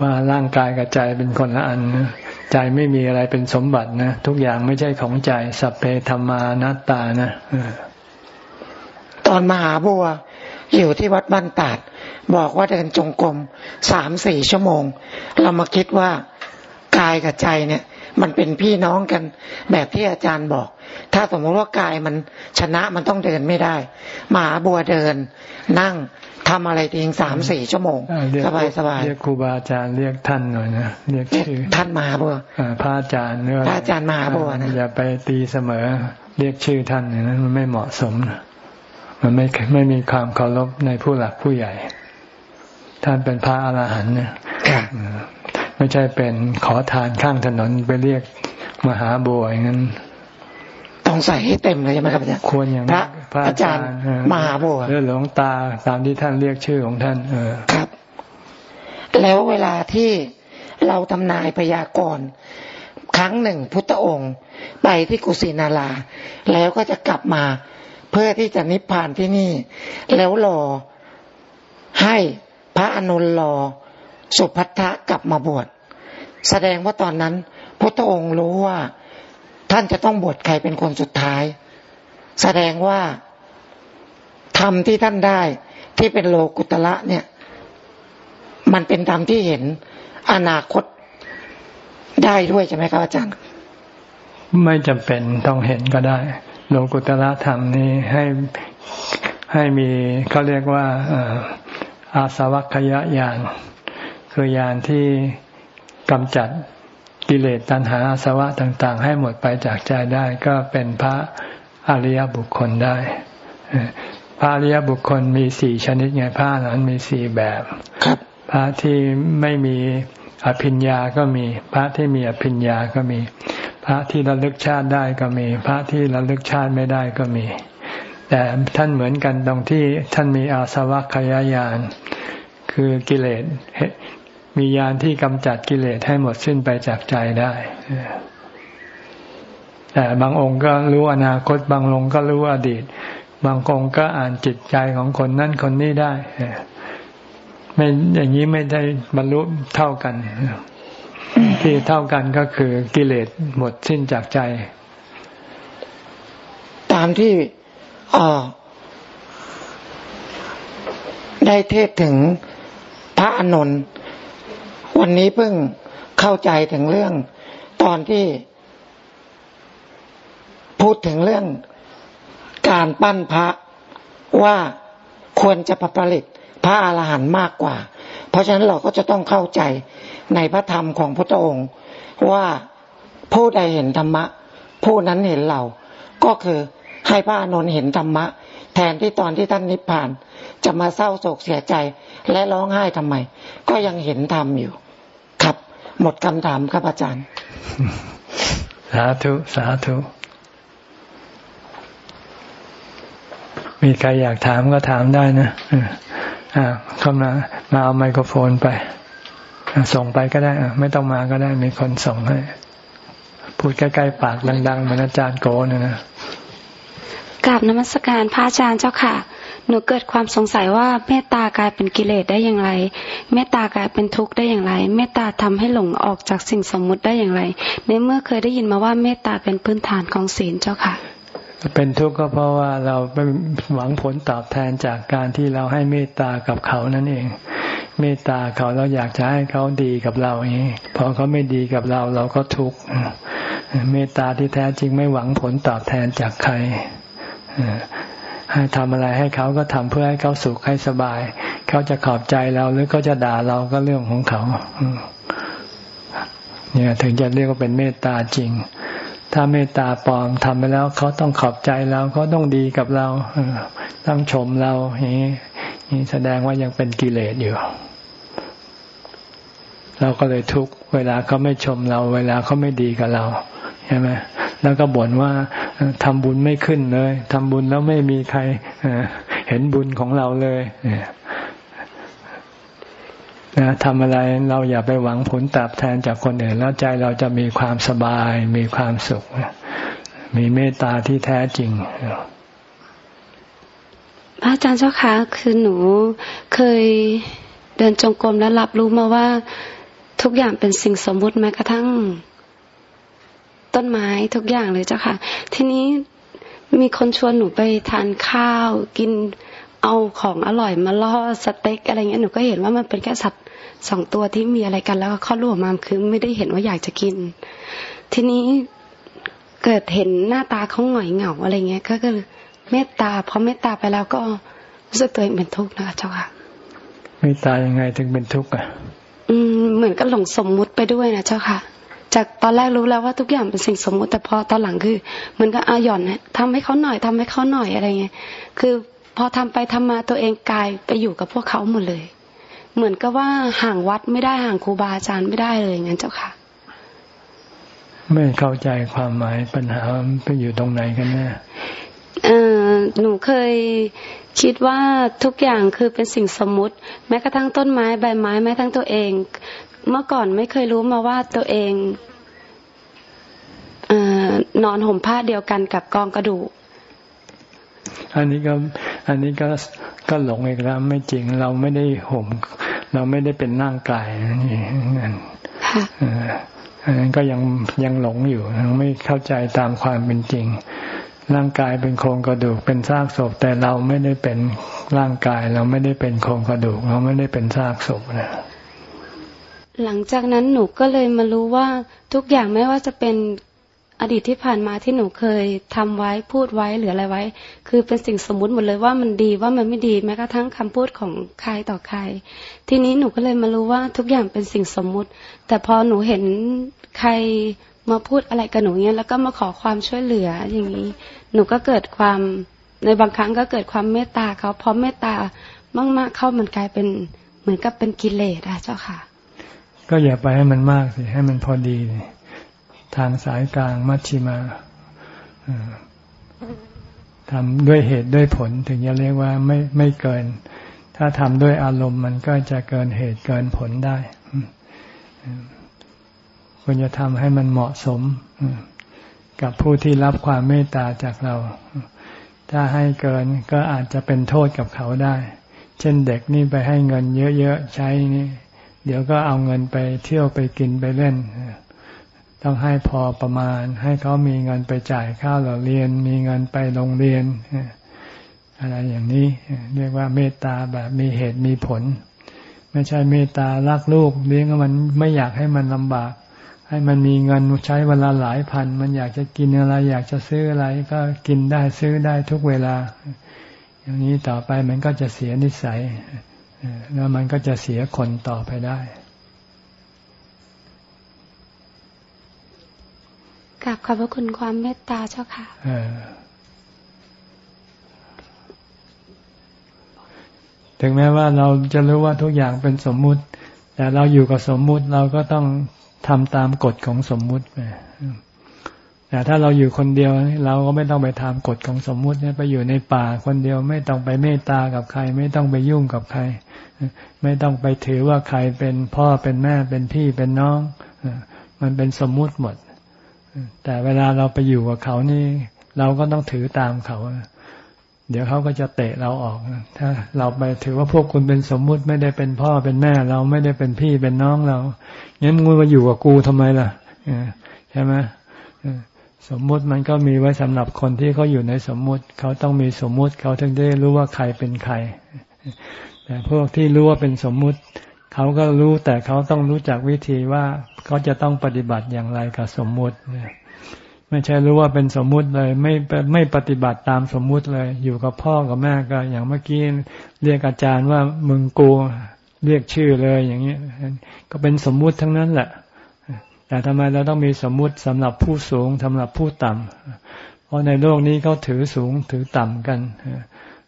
Speaker 1: ว่าร่างกายกับใจเป็นคนละอันใจไม่มีอะไรเป็นสมบัตินะทุกอย่างไม่ใช่ของใจสัพเพธรรมานัตตานะ
Speaker 3: ตอนมหาบัวอยู่ที่วัดบ้านตาด บอกว่าเดินจงกรมสามสี่ชั่วโมง เรามาคิดว่ากายกับใจเนี่ย มันเป็นพี่น้องกันแบบที่อาจารย์บอก ถ้าสมมติว่ากายมันชนะมันต้องเดินไม่ได้มหาบัวเดิน นั่งทำอะไรทิ้งสามสี่ชั่วโมง สบายสบาย
Speaker 1: เรียกครูบาอาจารย์เรียกท่านหน่อยนะเรียกชื่อ
Speaker 3: ท่านมหาบัว
Speaker 1: พระอาจารย์เนื้อ
Speaker 3: พระอาจารย์มหาบัวนะ
Speaker 1: อย่าไปตีเสมอ เรียกชื่อท่านอย่างนั้นมันไม่เหมาะสมมันไม่ไม่มีความเคารพในผู้หลักผู้ใหญ่ ท่านเป็นพระอรหันต์เนี่ยไม่ใช่เป็นขอทานข้างถนนไปเรียกมหาบัวอย่างนั้น
Speaker 3: ต้องใส่ให้เต็มเลยใช่ไหมครับอาจารย์
Speaker 1: ควรอย่าง
Speaker 3: พระพระอาจารย์มหาบัว
Speaker 1: เรื่องหลวงตาตามที่ท่านเรียกชื่อของท่าน เออ
Speaker 3: ครับ แล้วเวลาที่เราทำนายพยากรณ์ครั้งหนึ่งพุทธองค์ไปที่กุสินาราแล้วก็จะกลับมาเพื่อที่จะนิพพานที่นี่ แล้วรอให้ พระอนุลรอสุพัทธะกลับมาบวชแสดงว่าตอนนั้นพระองค์รู้ว่าท่านจะต้องบวชใครเป็นคนสุดท้าย แสดงว่าธรรมที่ท่านได้ที่เป็นโลกุตละเนี่ย มันเป็นธรรมที่เห็นอนาคตได้ด้วยใช่ไหมครับอาจารย์
Speaker 1: ไม่จำเป็นต้องเห็นก็ได้ โลกุตละธรรมนี้ให้ให้มีเขาเรียกว่า อาสวัคยญาณคือญาณที่กำจัดกิเลสตัณหาอาสวะต่าง ๆ ให้หมดไปจากใจได้ก็เป็นพระอริยบุคคลได้พระอริยบุคคลมีสี่ชนิดไงพระนั้นมีสี่แบบพระที่ไม่มีอภิญญาก็มี พระที่มีอภิญญาก็มี พระที่ระลึกชาติได้ก็มี พระที่ระลึกชาติไม่ได้ก็มี แต่ท่านเหมือนกันตรงที่ท่านมีอาสวะขยายาน คือกิเลสมียานที่กำจัดกิเลสให้หมดสิ้นไปจากใจได้แต่บางองค์ก็รู้อนาคต บางองค์ก็รู้อดีต บางองค์ก็อ่านจิตใจของคนนั่นคนนี้ได้ไม่อย่างนี้ไม่ได้บรรลุเท่ากัน ที่เท่ากันก็คือกิเลสหมดสิ้นจากใจ
Speaker 3: ตามที่ อ๋อได้เทศถึงพระอนนท์วันนี้เพิ่งเข้าใจถึงเรื่อง ตอนที่ พูดถึงเรื่องการปั้นพระว่าควรจะผลิตพระอาหารหันต์มากกว่า เพราะฉะนั้นเราก็จะต้องเข้าใจในพระธรรมของพระองค์ ว่าผู้ใดเห็นธรรมะ ผู้นั้นเห็นเรา ก็คือ ให้พระอานนท์เห็นธรรมะ แทนที่ตอนที่ท่านนิพพาน จะมาเศร้าโศกเสียใจและร้องไห้ทำไม ก็ยังเห็นธรรมอยู่ ครับ หมดคำถามครับอาจารย์
Speaker 1: สาธุ สาธุ มีใครอยากถามก็ถามได้นะอ่าเข้ามามาเอาไมโครโฟนไป ส่งไปก็ได้ไม่ต้องมาก็ได้มีคนส่งให้พูดใกล้ๆปากดังๆเหมือนอาจารย์โกนะนะ
Speaker 4: กราบนมัสการพระอาจารย์เจ้าค่ะ หนูเกิดความสงสัยว่าเมตตากลายเป็นกิเลสได้อย่างไร เมตตากลายเป็นทุกข์ได้อย่างไร เมตตาทำให้หลงออกจากสิ่งสมมุติได้อย่างไร ในเมื่อเคยได้ยินมาว่าเมตตาเป็นพื้นฐานของศีลเจ้าค่ะ
Speaker 1: เป็นทุกข์ก็เพราะว่าเราไปหวังผลตอบแทนจากการที่เราให้เมตตากับเขานั่นเอง เมตตาเขาเราอยากจะให้เขาดีกับเราอย่างนี้พอเขาไม่ดีกับเราเราก็ทุกข์เมตตาที่แท้จริงไม่หวังผลตอบแทนจากใคร ให้ทำอะไรให้เขาก็ทำเพื่อให้เขาสุขให้สบาย เขาจะขอบใจเราหรือเขาจะด่าเราก็เรื่องของเขาเนี่ยถึงจะเรียกว่าเป็นเมตตาจริง ถ้าเมตตาปลอมทำไปแล้ว เขาต้องขอบใจเราเขาต้องดีกับเราต้องชมเราอย่างนี้แสดงว่ายังเป็นกิเลสอยู่ เราก็เลยทุกเวลาเขาไม่ชมเรา เวลาเขาไม่ดีกับเราใช่ไหม แล้วก็บ่นว่าทำบุญไม่ขึ้นเลยทำบุญแล้วไม่มีใครเห็นบุญของเราเลยนะทำอะไรเราอย่าไปหวังผลตอบแทนจากคนอื่น แล้วใจเราจะมีความสบาย มีความสุข มีเมตตาที่แท้จริง
Speaker 4: พระอาจารย์เจ้าคะคือหนูเคยเดินจงกรมแล้วรับรู้มาว่าทุกอย่างเป็นสิ่งสมมุติแม้กระทั่ง ต้นไม้ทุกอย่างเลยเจ้าค่ะ ทีนี้มีคนชวนหนูไปทานข้าว กินเอาของอร่อยมาล่อสเต็กอะไรเงี้ยหนูก็เห็นว่ามันเป็นแค่สัตว์สองตัวที่มีอะไรกันแล้วก็ข้อรวมมาคือไม่ได้เห็นว่าอยากจะกิน ทีนี้เกิดเห็นหน้าตาเขาหงอยเหงาอะไรเงี้ย ก็คือเมตตาพอเมตตาไปแล้วก็รู้สึกตัวเองเป็นทุกข์นะคะเจ้าค่ะ
Speaker 1: เมตตายังไงถึงเป็นทุกข์อะ
Speaker 4: อืมเหมือนก็หลงสมมุติไปด้วยนะเจ้าค่ะ จากตอนแรกรู้แล้วว่าทุกอย่างเป็นสิ่งสมมุติแต่พอตอนหลังคือเหมือนกับอาหย่อนนะทำให้เขาหน่อยทำให้เขาหน่อยอะไรเงี้ยคือพอทำไปทำมาตัวเองกลายไปอยู่กับพวกเขาหมดเลย เหมือนกับว่าห่างวัดไม่ได้ห่างครูบาอาจารย์ไม่ได้เลยงั้นเจ้าค่ะ
Speaker 1: ไม่เข้าใจความหมายปัญหาไปอยู่ตรงไหนกันแน่
Speaker 4: เออหนูเคยคิดว่าทุกอย่างคือเป็นสิ่งสมมุติ แม้กระทั่งต้นไม้ใบไม้แม้ทั้งตัวเอง เมื่อก่อนไม่เคยรู้มาว่าตัวเองอนอนห่มผ้าเดียวกันกับกองกระดูก
Speaker 1: อันนี้ก็อันนี้ก็ก็หลงอีกแล้ว ไม่จริงเราไม่ได้ห่ม เราไม่ได้เป็นร่างกายนี่นั่นอันนั้นก็ยังยังหลงอยู่ยังไม่เข้าใจตามความเป็นจริง ร่างกายเป็นโครงกระดูกเป็นซากศพ แต่เราไม่ได้เป็นร่างกาย เราไม่ได้เป็นโครงกระดูก เราไม่ได้เป็นซากศพนะ
Speaker 4: หลังจากนั้นหนูก็เลยมารู้ว่าทุกอย่างไม่ว่าจะเป็นอดีตที่ผ่านมาที่หนูเคยทำไว้พูดไว้หรืออะไรไว้ คือเป็นสิ่งสมมุติหมดเลยว่ามันดีว่ามันไม่ดีแม้กระทั่งคำพูดของใครต่อใคร ทีนี้หนูก็เลยมารู้ว่าทุกอย่างเป็นสิ่งสมมุติ แต่พอหนูเห็นใครมาพูดอะไรกับหนูเนี้ยแล้วก็มาขอความช่วยเหลืออย่างนี้ หนูก็เกิดความในบางครั้งก็เกิดความเมตตาเขาเพราะเมตตามากๆเข้ามันกลายเป็นเหมือนกับเป็นกิเลสอะเจ้าค่ะ
Speaker 1: ก็อย่าไปให้มันมากสิให้มันพอดี ทางสายกลางมัชชิมาทำด้วยเหตุด้วยผลถึงจะเรียกว่าไม่ไม่เกิน ถ้าทำด้วยอารมณ์มันก็จะเกินเหตุเกินผลได้ควรจะทำให้มันเหมาะสมกับผู้ที่รับความเมตตาจากเรา ถ้าให้เกินก็อาจจะเป็นโทษกับเขาได้ เช่นเด็กนี่ไปให้เงินเยอะๆใช้นี่ เดี๋ยวก็เอาเงินไปเที่ยวไปกินไปเล่น ต้องให้พอประมาณ ให้เขามีเงินไปจ่ายข้าวเราเรียน มีเงินไปโรงเรียน อะไรอย่างนี้ เรียกว่าเมตตาแบบมีเหตุมีผล ไม่ใช่เมตตารักลูกเลี้ยงมันไม่อยากให้มันลำบาก ให้มันมีเงินใช้เวลาหลายพัน มันอยากจะกินอะไร อยากจะซื้ออะไรก็กินได้ซื้อได้ทุกเวลา อย่างนี้ต่อไปมันก็จะเสียนิสัย แล้วมันก็จะเสียคนต่อไปได้
Speaker 4: กลับขอบพระคุณความเมตตาเจ้าค่ะ
Speaker 1: ถึงแม้ว่าเราจะรู้ว่าทุกอย่างเป็นสมมุติ แต่เราอยู่กับสมมุติเราก็ต้องทำตามกฎของสมมุติไป แต่ถ้าเราอยู่คนเดียว เราก็ไม่ต้องไปทำกฎของสมมุติเนี่ยไปอยู่ในป่าคนเดียวไม่ต้องไปเมตตากับใคร ไม่ต้องไปยุ่งกับใคร ไม่ต้องไปถือว่าใครเป็นพ่อเป็นแม่เป็นพี่เป็นน้องมันเป็นสมมุติหมด แต่เวลาเราไปอยู่กับเขานี่ เราก็ต้องถือตามเขา เดี๋ยวเขาก็จะเตะเราออก ถ้าเราไปถือว่าพวกคุณเป็นสมมุติไม่ได้เป็นพ่อเป็นแม่ เราไม่ได้เป็นพี่เป็นน้องเรางั้นมึงมาอยู่กับกูทำไมล่ะใช่ไหม สมมุติมันก็มีไว้สำหรับคนที่เขาอยู่ในสมมุติ เขาต้องมีสมมุติเขาถึงได้รู้ว่าใครเป็นใคร แต่พวกที่รู้ว่าเป็นสมมุติ เขาก็รู้แต่เขาต้องรู้จักวิธีว่าเขาจะต้องปฏิบัติอย่างไรกับสมมุติไม่ใช่รู้ว่าเป็นสมมุติเลย ไม่ไม่ปฏิบัติตามสมมุติเลย อยู่กับพ่อกับแม่ก็ อย่างเมื่อกี้เรียกอาจารย์ว่ามึงกูเรียกชื่อเลยอย่างนี้ก็เป็นสมมุติทั้งนั้นแหละ แต่ทำไมเราต้องมีสมมุติสำหรับผู้สูงสำหรับผู้ต่ำเพราะในโลกนี้เขาถือสูงถือต่ำกัน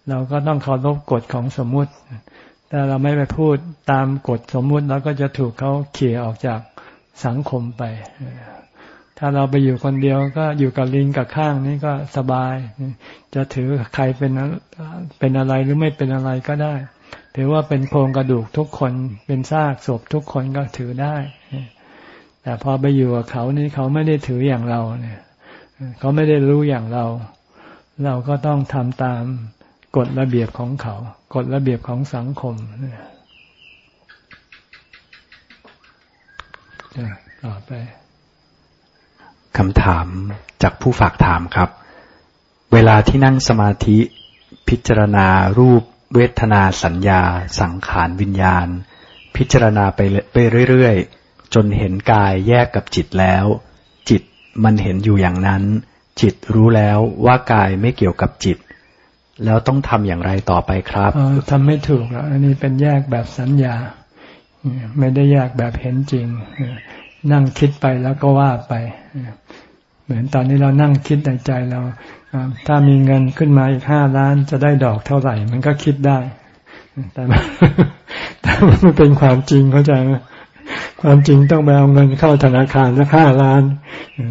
Speaker 1: เราก็ต้องเคารพกฎของสมมุติถ้าเราไม่ไปพูดตามกฎสมมุติเราก็จะถูกเขาเขี่ยออกจากสังคมไป ถ้าเราไปอยู่คนเดียวก็อยู่กับลิงกับข้างนี้ก็สบาย จะถือใครเป็นเป็นอะไรหรือไม่เป็นอะไรก็ได้ ถือว่าเป็นโครงกระดูกทุกคนเป็นซากศพทุกคนก็ถือได้ แต่พอไปอยู่กับเขานี่เขาไม่ได้ถืออย่างเราเนี่ย เขาไม่ได้รู้อย่างเรา เราก็ต้องทำตามกฎระเบียบของเขา กฎระเบียบของสังคมเนี่ยต่อไป
Speaker 2: คำถามจากผู้ฝากถามครับ เวลาที่นั่งสมาธิพิจารณารูปเวทนาสัญญา สังขารวิญญาณ พิจารณาไปไปเรื่อย จนเห็นกายแยกกับจิตแล้ว จิตมันเห็นอยู่อย่างนั้น จิตรู้แล้วว่ากายไม่เกี่ยวกับจิต แล้วต้องทำอย่างไรต่อไปครับ
Speaker 1: ทำไม่ถูกแล้วอันนี้เป็นแยกแบบสัญญา ไม่ได้แยกแบบเห็นจริง นั่งคิดไปแล้วก็ว่าไป เหมือนตอนนี้เรานั่งคิดในใจเราถ้ามีเงินขึ้นมาอีกห้าล้านจะได้ดอกเท่าไหร่ มันก็คิดได้ แต่แต่มันเป็นความจริงเข้าใจไหม ความจริงต้องไปเอาเงินเข้าธนาคารสักห้าล้าน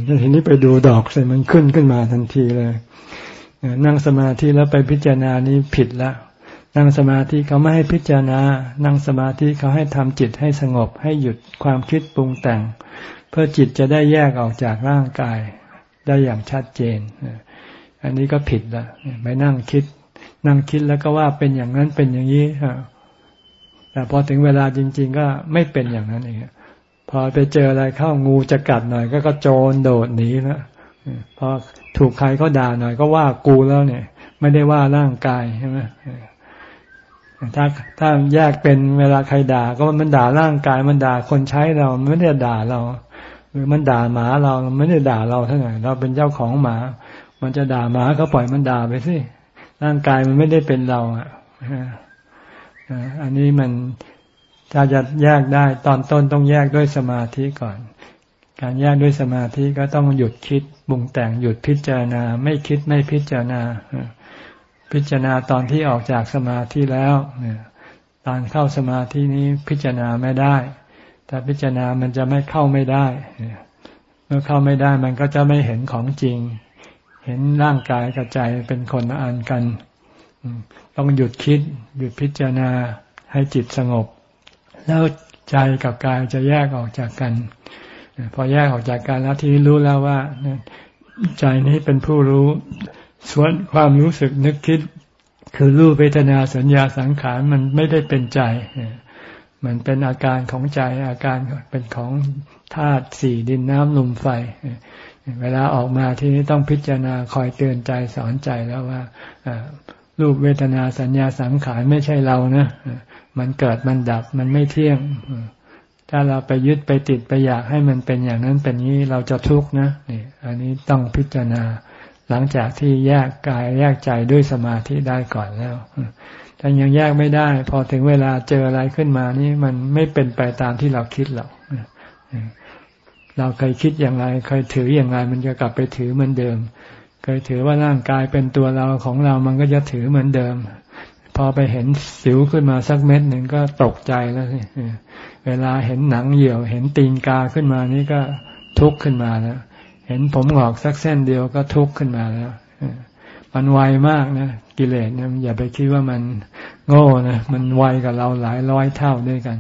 Speaker 1: แล้วทีนี้ไปดูดอกเสร็จมันขึ้นขึ้นมาทันทีเลย นั่งสมาธิแล้วไปพิจารณานี้ผิดล้วนั่งสมาธิเขาไม่ให้พิจารณา นั่งสมาธิเขาให้ทำจิตให้สงบให้หยุดความคิดปรุงแต่ง เพื่อจิตจะได้แยกออกจากร่างกายได้อย่างชัดเจน อันนี้ก็ผิดละไปนั่งคิด นั่งคิดแล้วก็ว่าเป็นอย่างนั้นเป็นอย่างนี้ แต่พอถึงเวลาจริง ๆ ก็ไม่เป็นอย่างนั้นเองพอไปเจออะไรเข้างูจะกัดหน่อย ก็กระโจนโดดหนีแล้วพอถูกใครเขาด่าหน่อยก็ว่ากูแล้วเนี่ย ไม่ได้ว่าร่างกายใช่ไหมถ้าถ้าแยกเป็นเวลาใครด่า ก็มันด่าร่างกาย มันด่าคนใช้เราไม่ได้ด่าเรา หรือมันด่าหมาเราไม่ได้ด่าเราเท่าไหร่เราเป็นเจ้าของหมา มันจะด่าหมาก็ปล่อยมันด่าไปสิร่างกายมันไม่ได้เป็นเราอะ อันนี้มันถ้าจะแยกได้ตอนต้นต้องแยกด้วยสมาธิก่อน การแยกด้วยสมาธิก็ต้องหยุดคิดบุงแต่งหยุดพิจารณา ไม่คิดไม่พิจารณา พิจารณาตอนที่ออกจากสมาธิแล้วตอนเข้าสมาธินี้พิจารณาไม่ได้ถ้าพิจารณามันจะไม่เข้าไม่ได้ เมื่อเข้าไม่ได้มันก็จะไม่เห็นของจริง เห็นร่างกายกับใจเป็นคนอันกัน ต้องหยุดคิด หยุดพิจารณาให้จิตสงบ แล้วใจกับกายจะแยกออกจากกัน พอแยกออกจากกันแล้วที่รู้แล้วว่า ใจนี้เป็นผู้รู้ ส่วนความรู้สึกนึกคิด คือรูปเวทนาสัญญาสังขารมันไม่ได้เป็นใจ มันเป็นอาการของใจอาการเป็นของธาตุสี่ดินน้ำลมไฟเวลาออกมาที่นี้ต้องพิจารณาคอยเตือนใจสอนใจแล้วว่า รูปเวทนาสัญญาสังขารไม่ใช่เรานะ มันเกิดมันดับมันไม่เที่ยง ถ้าเราไปยึดไปติดไปอยากให้มันเป็นอย่างนั้นเป็นนี้เราจะทุกข์นะนี่อันนี้ต้องพิจารณาหลังจากที่แยกกายแยกใจด้วยสมาธิได้ก่อนแล้วถ้ายังแยกไม่ได้ พอถึงเวลาเจออะไรขึ้นมานี่มันไม่เป็นไปตามที่เราคิดหรอกเราเคยคิดอย่างไรเคยถืออย่างไรมันจะกลับไปถือเหมือนเดิม เคยถือว่าร่างกายเป็นตัวเราของเรามันก็จะถือเหมือนเดิม พอไปเห็นสิวขึ้นมาสักเม็ดหนึ่งก็ตกใจแล้วเวลาเห็นหนังเหี่ยว เห็นตีนกาขึ้นมานี่ก็ทุกข์ขึ้นมาแล้วเห็นผมหงอกสักเส้นเดียวก็ทุกข์ขึ้นมาแล้วมันไวมากนะกิเลสเนี่ยอย่าไปคิดว่ามันโง่นะมันไวกับเราหลายร้อยเท่าด้วยกัน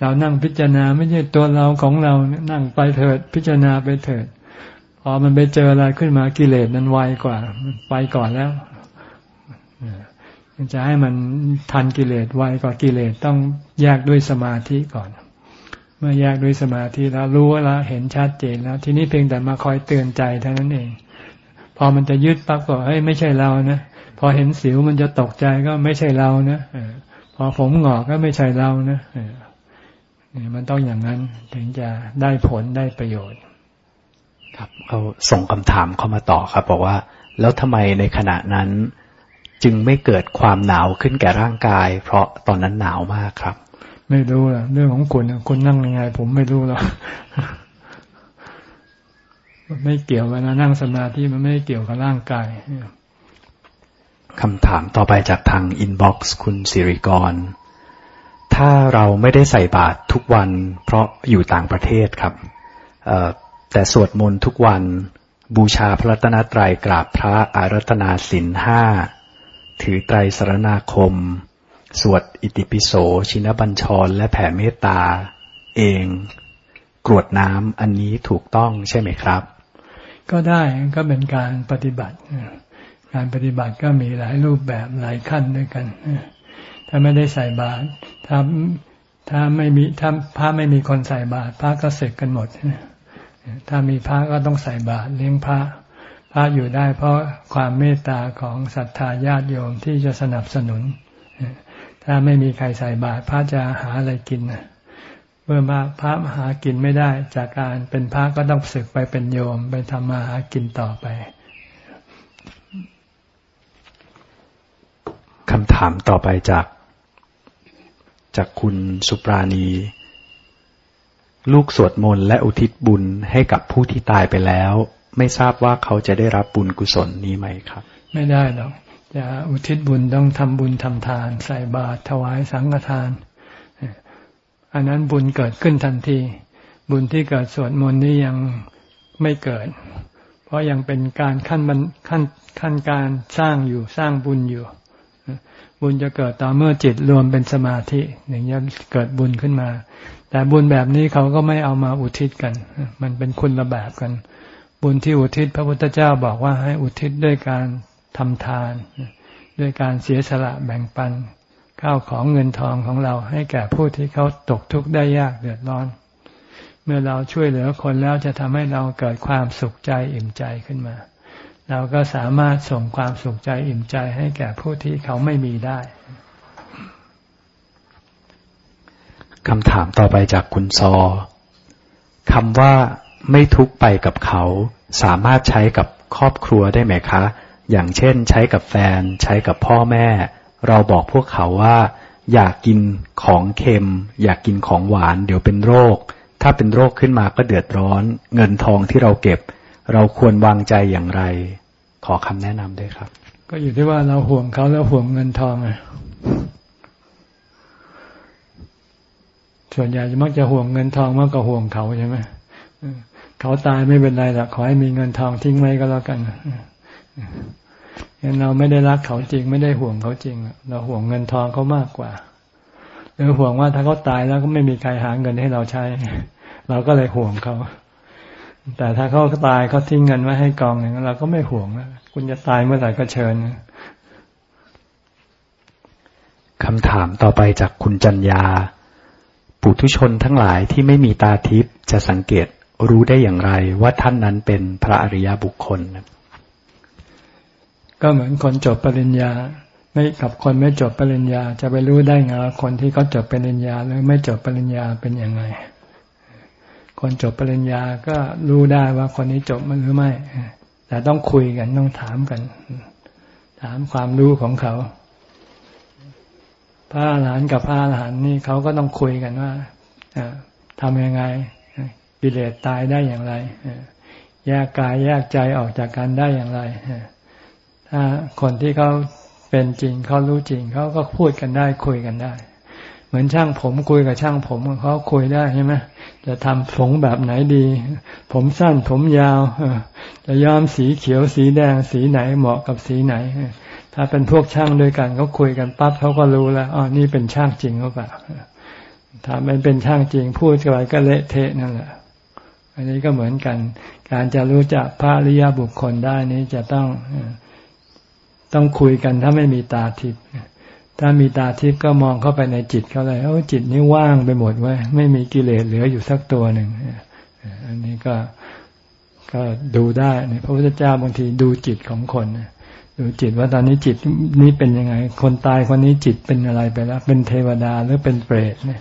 Speaker 1: เรานั่งพิจารณาไม่ใช่ตัวเราของเรานั่งไปเถิดพิจารณาไปเถิด พอมันไปเจออะไรขึ้นมากิเลสนั้นไวกว่า ไปก่อนแล้วจะให้มันทันกิเลสไวกว่ากิเลสต้องแยกด้วยสมาธิก่อน เมื่อแยกด้วยสมาธิแล้วรู้แล้วเห็นชัดเจนแล้ว ทีนี้เพียงแต่มาคอยเตือนใจเท่านั้นเอง พอมันจะยึดปั๊บก็เฮ้ยไม่ใช่เรานะพอเห็นสิวมันจะตกใจก็ไม่ใช่เรานะพอผมหงอกก็ไม่ใช่เรานะมันต้องอย่างนั้นถึงจะได้ผลได้ประโยชน์
Speaker 2: ครับเขาส่งคำถามเข้ามาต่อครับ บอกว่า แล้วทำไมในขณะนั้น จึงไม่เกิดความหนาวขึ้นแก่ร่างกาย เพราะตอนนั้นหนาวมากครับ
Speaker 1: ไม่รู้ล่ะ เรื่องของคุณคุณนั่งยังไง ผมไม่รู้หรอกไม่เกี่ยวเวลานั่งสมาธิมันไม่เกี่ยวกับร่างกาย
Speaker 2: คำถามต่อไปจากทางอินบ็อกซ์คุณสิริกร ถ้าเราไม่ได้ใส่บาตรทุกวัน เพราะอยู่ต่างประเทศครับ แต่สวดมนต์ทุกวัน บูชาพระรัตนตรัยกราบพระอารัตนาศินห้า ถือไตรสรณาคม สวดอิติปิโส ชินบัญชร และแผ่เมตตา เอง กรวดน้ำอันนี้ถูกต้องใช่ไหมครับ
Speaker 1: ก็ได้ก็เป็นการปฏิบัติ การปฏิบัติก็มีหลายรูปแบบหลายขั้นด้วยกัน ถ้าไม่ได้ใส่บาตรถ้าถ้าไม่มีถ้าพระไม่มีคนใส่บาตรพระก็เสกกันหมด ถ้ามีพระก็ต้องใส่บาตรเลี้ยงพระ พระอยู่ได้เพราะความเมตตาของศรัทธาญาติโยมที่จะสนับสนุน ถ้าไม่มีใครใส่บาตรพระจะหาอะไรกินเมื่อมาพระหากินไม่ได้ จากการเป็นพระก็ต้องศึกไปเป็นโยมไปทำมาหากินต่อไป
Speaker 2: คำถามต่อไปจาก จากคุณสุปราณี ลูกสวดมนต์และอุทิศบุญให้กับผู้ที่ตายไปแล้ว ไม่ทราบว่าเขาจะได้รับบุญกุศลนี้ไหมครับ
Speaker 1: ไม่ได้หรอกจะอุทิศบุญต้องทำบุญทำทาน ใส่บาตรถวายสังฆทาน อันนั้นบุญเกิดขึ้นทันที บุญที่เกิดสวดมนต์นี้ยังไม่เกิด เพราะยังเป็นการขั้นมันขั้นขั้นการสร้างอยู่สร้างบุญอยู่ บุญจะเกิดต่อเมื่อจิตรวมเป็นสมาธิถึงจะเกิดบุญขึ้นมา แต่บุญแบบนี้เขาก็ไม่เอามาอุทิศกัน มันเป็นคุณละแบบกัน บุญที่อุทิศพระพุทธเจ้าบอกว่าให้อุทิศด้วยการทำทาน ด้วยการเสียสละแบ่งปันข้าวของเงินทองของเราให้แก่ผู้ที่เขาตกทุกข์ได้ยากเดือดร้อน เมื่อเราช่วยเหลือคนแล้วจะทำให้เราเกิดความสุขใจอิ่มใจขึ้นมา เราก็สามารถส่งความสุขใจอิ่มใจให้แก่ผู้ที่เขาไม่มีได้
Speaker 2: คำถามต่อไปจากคุณซอคำว่าไม่ทุกไปกับเขา สามารถใช้กับครอบครัวได้ไหมคะ อย่างเช่น ใช้กับแฟน ใช้กับพ่อแม่ เราบอกพวกเขาว่า อยากกินของเค็ม อยากกินของหวาน เดี๋ยวเป็นโรค ถ้าเป็นโรคขึ้นมาก็เดือดร้อน เงินทองที่เราเก็บ เราควรวางใจอย่างไร ขอคำแนะนำด้วยครับ
Speaker 1: ก็อยู่ที่ว่าเราห่วงเขาแล้วห่วงเงินทองไง ส่วนใหญ่จะมักจะห่วงเงินทองมากกว่าห่วงเขาใช่ไหมเขาตายไม่เป็นไรหรอกขอให้มีเงินทองทิ้งไว้ก็แล้วกันงั้นเราไม่ได้รักเขาจริง ไม่ได้ห่วงเขาจริง เราห่วงเงินทองเขามากกว่าหรือห่วงว่าถ้าเขาตายแล้วก็ไม่มีใครหาเงินให้เราใช้ เราก็เลยห่วงเขา แต่ถ้าเขาตายเขาทิ้งเงินไว้ให้กองอย่างนั้นเราก็ไม่ห่วงแล้วคุณจะตายเมื่อไหร่ก็เชิญ
Speaker 2: คำถามต่อไปจากคุณจัญญา ปุถุชนทั้งหลายที่ไม่มีตาทิพย์จะสังเกตรู้ได้อย่างไรว่าท่านนั้นเป็นพระอริยบุคคล
Speaker 1: ก็เหมือนคนจบปริญญา ไม่กับคนไม่จบปริญญาจะไปรู้ได้ไงว่าคนที่เขาจบปริญญาหรือไม่จบปริญญาเป็นยังไง คนจบปริญญาก็รู้ได้ว่าคนนี้จบมันหรือไม่ แต่ต้องคุยกันต้องถามกัน ถามความรู้ของเขา พระอรหันต์กับพระอรหันต์นี่เขาก็ต้องคุยกันว่าทำยังไงกิเลสตายได้อย่างไรแยกกายแยกใจออกจากกันได้อย่างไรถ้าคนที่เขาเป็นจริงเขารู้จริงเขาก็พูดกันได้คุยกันได้ เหมือนช่างผมคุยกับช่างผมเขาคุยได้ใช่ไหมจะทำผมแบบไหนดี ผมสั้นผมยาวจะย้อมสีเขียวสีแดงสีไหนเหมาะกับสีไหน ถ้าเป็นพวกช่างด้วยกันเขาคุยกันปั๊บเขาก็รู้แล้วอ๋อนี่เป็นช่างจริงหรือเปล่าถ้ามันเป็นช่างจริงพูดอะไรก็เละเทะนั่นแหละ อันนี้ก็เหมือนกัน การจะรู้จักพระอริยบุคคลได้นี้จะต้องต้องคุยกันถ้าไม่มีตาทิพย์ถ้ามีตาทิพย์ก็มองเข้าไปในจิตเขาเลยโอ้จิตนี้ว่างไปหมดไว้ไม่มีกิเลสเหลืออยู่สักตัวหนึ่งอันนี้ก็ก็ดูได้พระพุทธเจ้าบางทีดูจิตของคน ดูจิตว่าตอนนี้จิตนี้เป็นยังไง คนตายคนนี้จิตเป็นอะไรไปแล้ว เป็นเทวดาหรือเป็นเปรตเนี่ย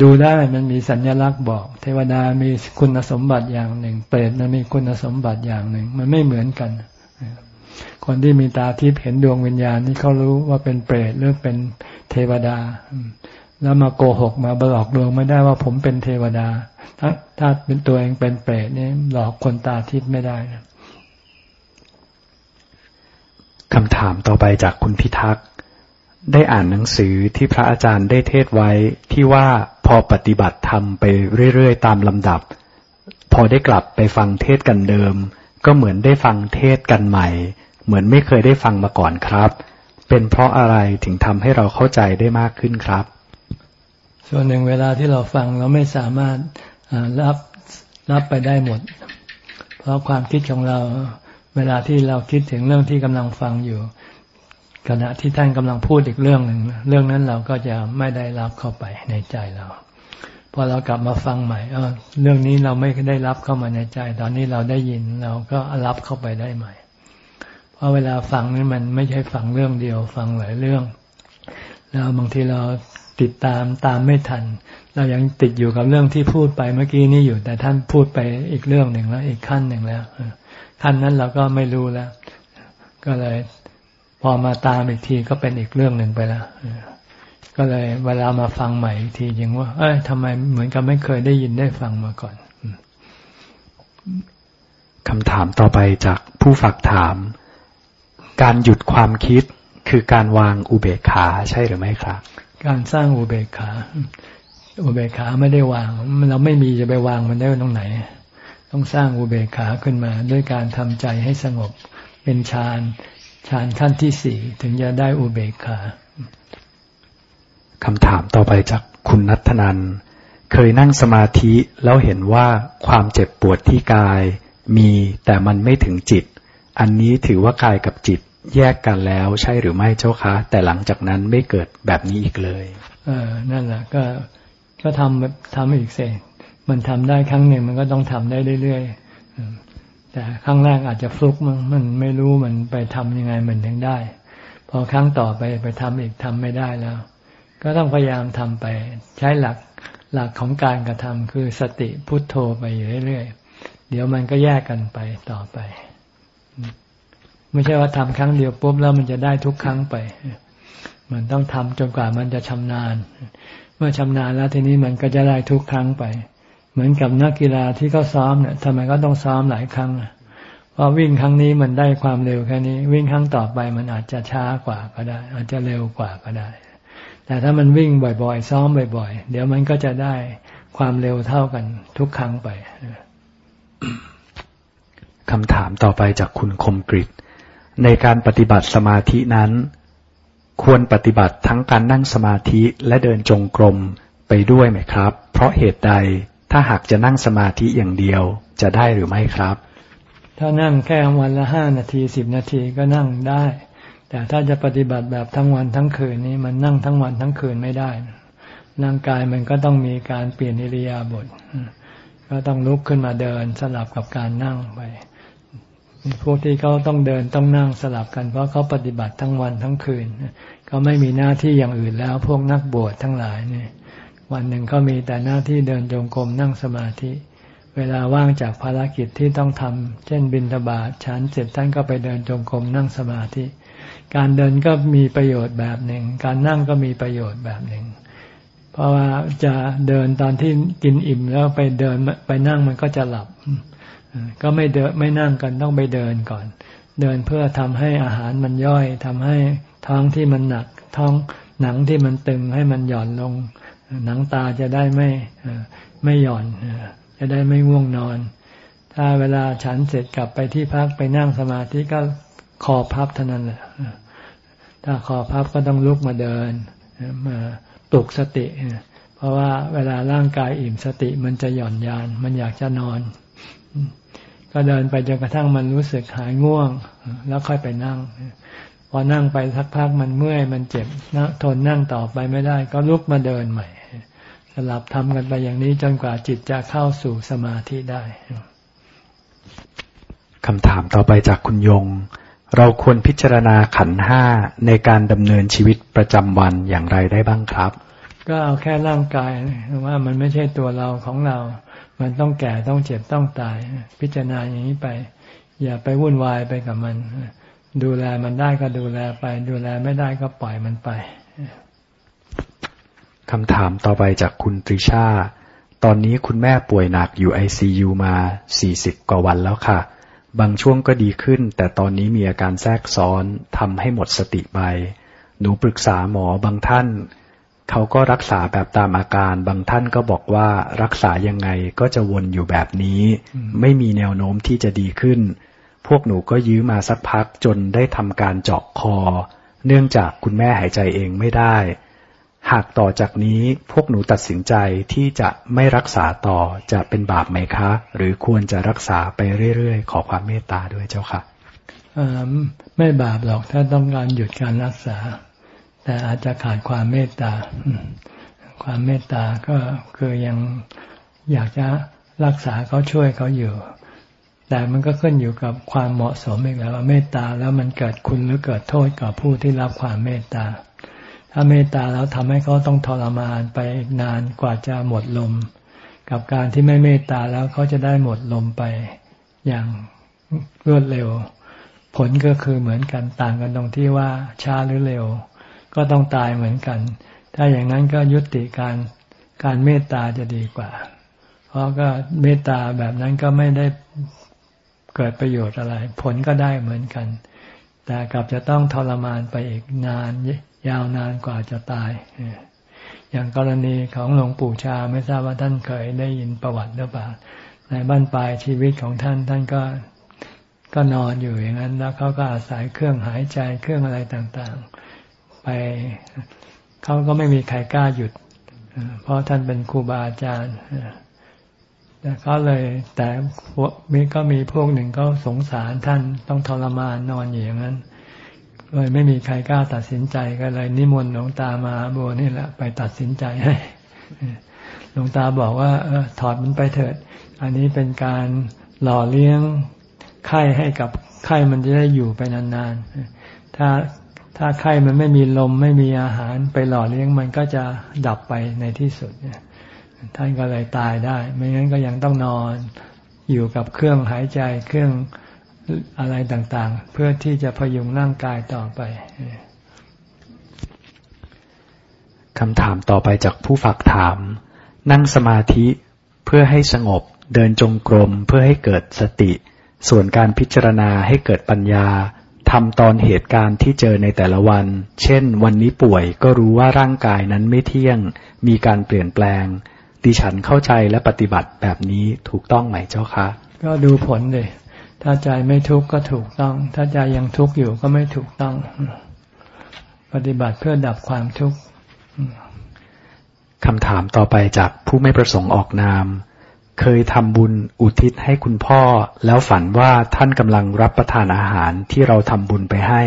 Speaker 1: ดูได้มันมีสัญญลักษณ์บอก เทวดามีคุณสมบัติอย่างหนึ่ง เปรตมันมีคุณสมบัติอย่างหนึ่ง มันไม่เหมือนกัน คนที่มีตาทิพย์เห็นดวงวิญญาณนี่เขารู้ว่าเป็นเปรตหรือเป็นเทวดา แล้วมาโกหกมาบลอกดวงไม่ได้ว่าผมเป็นเทวดา ถ้าถ้าเป็นตัวเองเป็นเปรตนี่หลอกคนตาทิพย์ไม่ได้นะ
Speaker 2: คำถามต่อไปจากคุณพิทักษ์ ได้อ่านหนังสือที่พระอาจารย์ได้เทศไว้ที่ว่าพอปฏิบัติธรรมไปเรื่อยๆ ตามลำดับ พอได้กลับไปฟังเทศกันเดิม ก็เหมือนได้ฟังเทศกันใหม่ เหมือนไม่เคยได้ฟังมาก่อนครับ เป็นเพราะอะไรถึงทำให้เราเข้าใจได้มากขึ้นครับ
Speaker 1: ส่วนหนึ่งเวลาที่เราฟังเราไม่สามารถรับรับไปได้หมด เพราะความคิดของเรา เวลาที่เราคิดถึงเรื่องที่กำลังฟังอยู่ ขณะที่ท่านกำลังพูดอีกเรื่องหนึ่งเรื่องนั้นเราก็จะไม่ได้รับเข้าไปในใจเราพอเรากลับมาฟังใหม่เออเรื่องนี้เราไม่ได้รับเข้ามาในใจ ตอนนี้เราได้ยินเราก็รับเข้าไปได้ใหม่ เพราะเวลาฟังนี่มันไม่ใช่ฟังเรื่องเดียว ฟังหลายเรื่อง แล้วบางทีเราติดตามตามไม่ทัน เรายังติดอยู่กับเรื่องที่พูดไปเมื่อกี้นี้อยู่ แต่ท่านพูดไปอีกเรื่องหนึ่งแล้ว อีกขั้นหนึ่งแล้วขั้นนั้นเราก็ไม่รู้แล้ว ก็เลย พอมาตามอีกทีก็เป็นอีกเรื่องหนึ่งไปแล้วก็เลยเวลามาฟังใหม่อีกทียังว่า เอ้ยทำไมเหมือนกับไม่เคยได้ยินได้ฟังมาก่อน
Speaker 2: คำถามต่อไปจากผู้ฝากถาม การหยุดความคิดคือการวางอุเบกขาใช่หรือไม่ครับ
Speaker 1: การสร้างอุเบกขา อุเบกขาไม่ได้วาง เราไม่มีจะไปวางมันได้ตรงไหน ต้องสร้างอุเบกขาขึ้นมา ด้วยการทำใจให้สงบเป็นฌานฌานขั้นที่สี่ถึงจะได้อุเบกขา
Speaker 2: คำถามต่อไปจากคุณนัทนันเคยนั่งสมาธิแล้วเห็นว่าความเจ็บปวดที่กายมีแต่มันไม่ถึงจิต อันนี้ถือว่ากายกับจิตแยกกันแล้วใช่หรือไม่เจ้าคะ แต่หลังจากนั้นไม่เกิดแบบนี้อีกเลย
Speaker 1: เออนั่นแหละก็ ก็ทำทำอีกเสมันทำได้ครั้งหนึ่งมันก็ต้องทำได้เรื่อยๆ แต่ครั้งแรกอาจจะฟลุกมันมันไม่รู้มันไปทำยังไงมันถึงได้ พอครั้งต่อไปไปทำอีกทำไม่ได้แล้ว ก็ต้องพยายามทำไป ใช้หลักหลักของการกระทำคือสติพุทโธไปอยู่เรื่อยๆ เดี๋ยวมันก็แยกกันไปต่อไป ไม่ใช่ว่าทำครั้งเดียวปุ๊บแล้วมันจะได้ทุกครั้งไป มันต้องทำจนกว่ามันจะชำนาญ เมื่อชำนาญแล้วทีนี้มันก็จะได้ทุกครั้งไป เหมือนกับนักกีฬาที่เขาซ้อมเนี่ยทำไมก็ต้องซ้อมหลายครั้งเพราะวิ่งครั้งนี้มันได้ความเร็วแค่นี้ วิ่งครั้งต่อไปมันอาจจะช้ากว่าก็ได้ อาจจะเร็วกว่าก็ได้ แต่ถ้ามันวิ่งบ่อยๆ ซ้อมบ่อย ๆ เดี๋ยวมันก็จะได้ความเร็วเท่ากันทุกครั้งไป
Speaker 2: คำถามต่อไปจากคุณคมกริตในการปฏิบัติสมาธินั้น ควรปฏิบัติทั้งการนั่งสมาธิและเดินจงกรมไปด้วยไหมครับ เพราะเหตุใดถ้าหากจะนั่งสมาธิอย่างเดียวจะได้หรือไม่ครับ
Speaker 1: ถ้านั่งแค่วันละห้านาทีสิบนาทีก็นั่งได้ แต่ถ้าจะปฏิบัติแบบทั้งวันทั้งคืนนี้มันนั่งทั้งวันทั้งคืนไม่ได้ร่างกายมันก็ต้องมีการเปลี่ยนอิริยาบถก็ต้องลุกขึ้นมาเดินสลับกับการนั่งไป พวกที่เขาต้องเดินต้องนั่งสลับกัน เพราะเขาปฏิบัติทั้งวันทั้งคืนเขาไม่มีหน้าที่อย่างอื่นแล้ว พวกนักบวชทั้งหลายเนี่ยวันหนึ่งเขามีแต่หน้าที่เดินจงกรมนั่งสมาธิ เวลาว่างจากภารกิจที่ต้องทำเช่นบินทบาทฉันเสร็จท่านก็ไปเดินจงกรมนั่งสมาธิ การเดินก็มีประโยชน์แบบหนึ่ง การนั่งก็มีประโยชน์แบบหนึ่ง เพราะว่าจะเดินตอนที่กินอิ่มแล้วไปเดินไปนั่งมันก็จะหลับ ก็ไม่เดินไม่นั่งกันต้องไปเดินก่อน เดินเพื่อทำให้อาหารมันย่อยทำให้ท้องที่มันหนัก ท้องหนังที่มันตึงให้มันหย่อนลง หนังตาจะได้ไม่ไม่หย่อน จะได้ไม่ง่วงนอน ถ้าเวลาฉันเสร็จกลับไปที่พักไปนั่งสมาธิก็คอพับเท่านั้นแหละถ้าคอพับก็ต้องลุกมาเดินมาปลุกสติ เพราะว่าเวลาร่างกายอิ่มสติมันจะหย่อนยาน มันอยากจะนอน ก็เดินไปจนกระทั่งมันรู้สึกหายง่วง แล้วค่อยไปนั่ง พอนั่งไปสักพักมันเมื่อยมันเจ็บทนนั่งต่อไปไม่ได้ ก็ลุกมาเดินใหม่สลับทำกันไปอย่างนี้จนกว่าจิตจะเข้าสู่สมาธิได้
Speaker 2: คำถามต่อไปจากคุณยง เราควรพิจารณาขันห้าในการดำเนินชีวิตประจำวันอย่างไรได้บ้างครับ
Speaker 1: ก็เอาแค่ร่างกายว่ามันไม่ใช่ตัวเราของเรา มันต้องแก่ต้องเจ็บต้องตาย พิจารณาอย่างนี้ไป อย่าไปวุ่นวายไปกับมัน ดูแลมันได้ก็ดูแลไป ดูแลไม่ได้ก็ปล่อยมันไป
Speaker 2: คำถามต่อไปจากคุณตริชา ตอนนี้คุณแม่ป่วยหนักอยู่ไอซียูมาสี่สิบกว่าวันแล้วค่ะ บางช่วงก็ดีขึ้น แต่ตอนนี้มีอาการแทรกซ้อนทำให้หมดสติไป หนูปรึกษาหมอบางท่าน เขาก็รักษาแบบตามอาการ บางท่านก็บอกว่ารักษายังไงก็จะวนอยู่แบบนี้ ไม่มีแนวโน้มที่จะดีขึ้น พวกหนูก็ยื้อมาสักพักจนได้ทำการเจาะคอ เนื่องจากคุณแม่หายใจเองไม่ได้ หากต่อจากนี้พวกหนูตัดสินใจที่จะไม่รักษาต่อจะเป็นบาปไหมคะ หรือควรจะรักษาไปเรื่อยๆ ขอความเมตตาด้วยเจ้าค่ะ
Speaker 1: ไม่บาปหรอกถ้าต้องการหยุดการรักษา แต่อาจจะขาดความเมตตา ความเมตตาก็คือยังอยากจะรักษาเขาช่วยเขาอยู่ แต่มันก็ขึ้นอยู่กับความเหมาะสมเองแล้วว่าเมตตาแล้วมันเกิดคุณหรือเกิดโทษกับผู้ที่รับความเมตตา ถ้าเมตตาแล้วทำให้เขาต้องทรมานไปนานกว่าจะหมดลม กับการที่ไม่เมตตาแล้วเขาจะได้หมดลมไปอย่างรวดเร็ว ผลก็คือเหมือนกันต่างกันตรงที่ว่าช้าหรือเร็ว ก็ต้องตายเหมือนกัน ถ้าอย่างนั้นก็ยุติการการเมตตาจะดีกว่า เพราะก็เมตตาแบบนั้นก็ไม่ได้เกิดประโยชน์อะไร ผลก็ได้เหมือนกัน แต่กลับจะต้องทรมานไปอีกนานยาวนานกว่าจะตาย อย่างกรณีของหลวงปู่ชาไม่ทราบว่าท่านเคยได้ยินประวัติหรือเปล่า ในบ้านปลายชีวิตของท่านท่านก็ก็นอนอยู่อย่างนั้น แล้วเขาก็อาศัยเครื่องหายใจเครื่องอะไรต่าง ไปเขาก็ไม่มีใครกล้าหยุด เพราะท่านเป็นครูบาอาจารย์เขาเลยแต่มีก็มีพวกหนึ่งก็สงสารท่านต้องทรมานนอนอย่างนั้นเลยไม่มีใครกล้าตัดสินใจก็เลย นิมนต์หลวงตามาบัวนี่แหละไปตัดสินใจให้หลวงตาบอกว่าเออถอดมันไปเถิด อันนี้เป็นการหล่อเลี้ยงไข้ให้กับไข้มันจะได้อยู่ไปนานๆถ้า ถ้าไข้มันไม่มีลมไม่มีอาหารไปหล่อเลี้ยงมันก็จะดับไปในที่สุดท่านก็เลยตายได้ ไม่งั้นก็ยังต้องนอนอยู่กับเครื่องหายใจเครื่องอะไรต่างๆ เพื่อที่จะพยุงร่างกายต่อไป
Speaker 2: คำถามต่อไปจากผู้ฝากถาม นั่งสมาธิเพื่อให้สงบ เดินจงกรมเพื่อให้เกิดสติ ส่วนการพิจารณาให้เกิดปัญญา ทำตอนเหตุการณ์ที่เจอในแต่ละวัน เช่น วันนี้ป่วยก็รู้ว่าร่างกายนั้นไม่เที่ยง มีการเปลี่ยนแปลง ดิฉันเข้าใจและปฏิบัติแบบนี้ถูกต้องไหมเจ้าคะ
Speaker 1: ก็ดูผลเลย ถ้าใจไม่ทุกข์ก็ถูกต้อง ถ้าใจยังทุกข์อยู่ก็ไม่ถูกต้อง ปฏิบัติเพื่อดับความทุกข์
Speaker 2: คำถามต่อไปจากผู้ไม่ประสงค์ออกนาม เคยทำบุญอุทิศให้คุณพ่อ แล้วฝันว่าท่านกำลังรับประทานอาหารที่เราทำบุญไปให้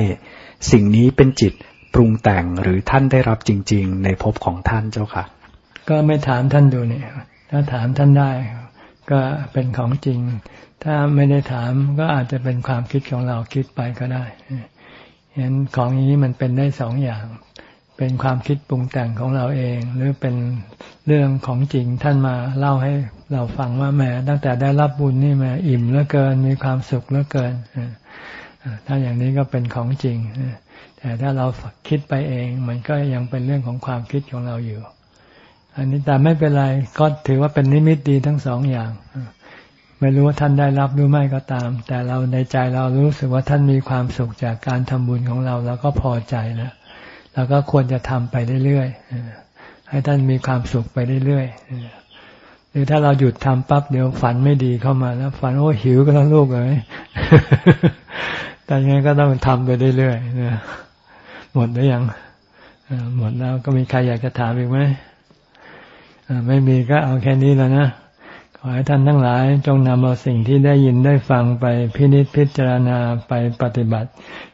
Speaker 2: สิ่งนี้เป็นจิตปรุงแต่งหรือท่านได้รับจริง ๆ ในภพของท่านเจ้าค่ะ
Speaker 1: ก็ไม่ถามท่านดูเนี่ยถ้าถามท่านได้ ก็เป็นของจริง ถ้าไม่ได้ถามก็อาจจะเป็นความคิดของเราคิดไปก็ได้เห็นของนี้มันเป็นได้สองอย่าง เป็นความคิดปรุงแต่งของเราเอง หรือเป็นเรื่องของจริงท่านมาเล่าให้เราฟังว่าแม่ตั้งแต่ได้รับบุญนี่แม่อิ่มเหลือเกินมีความสุขเหลือเกินถ้าอย่างนี้ก็เป็นของจริงแต่ถ้าเราคิดไปเอง มันก็ยังเป็นเรื่องของความคิดของเราอยู่ อันนี้แต่ไม่เป็นไรก็ถือว่าเป็นนิมิตดีทั้งสองอย่างไม่รู้ว่าท่านได้รับหรือไม่ก็ตาม แต่เราในใจเรารู้สึกว่าท่านมีความสุขจากการทำบุญของเรา แล้วก็พอใจแล้ว เราก็ควรจะทำไปเรื่อยๆ ให้ท่านมีความสุขไปเรื่อยๆ หรือถ้าเราหยุดทำปั๊บเดี๋ยวฝันไม่ดีเข้ามาแล้ว ฝันโอ้หิวก็ต้องลูกเลยแต่ยังไงก็ต้องทำไปเรื่อยๆหมดหรือยังหมดแล้วก็มีใครอยากจะถามอีกไหมไม่มีก็เอาแค่นี้แล้วนะขอให้ท่านทั้งหลายจงนำเอาสิ่งที่ได้ยินได้ฟังไปพินิจพิจารณาไปปฏิบัติ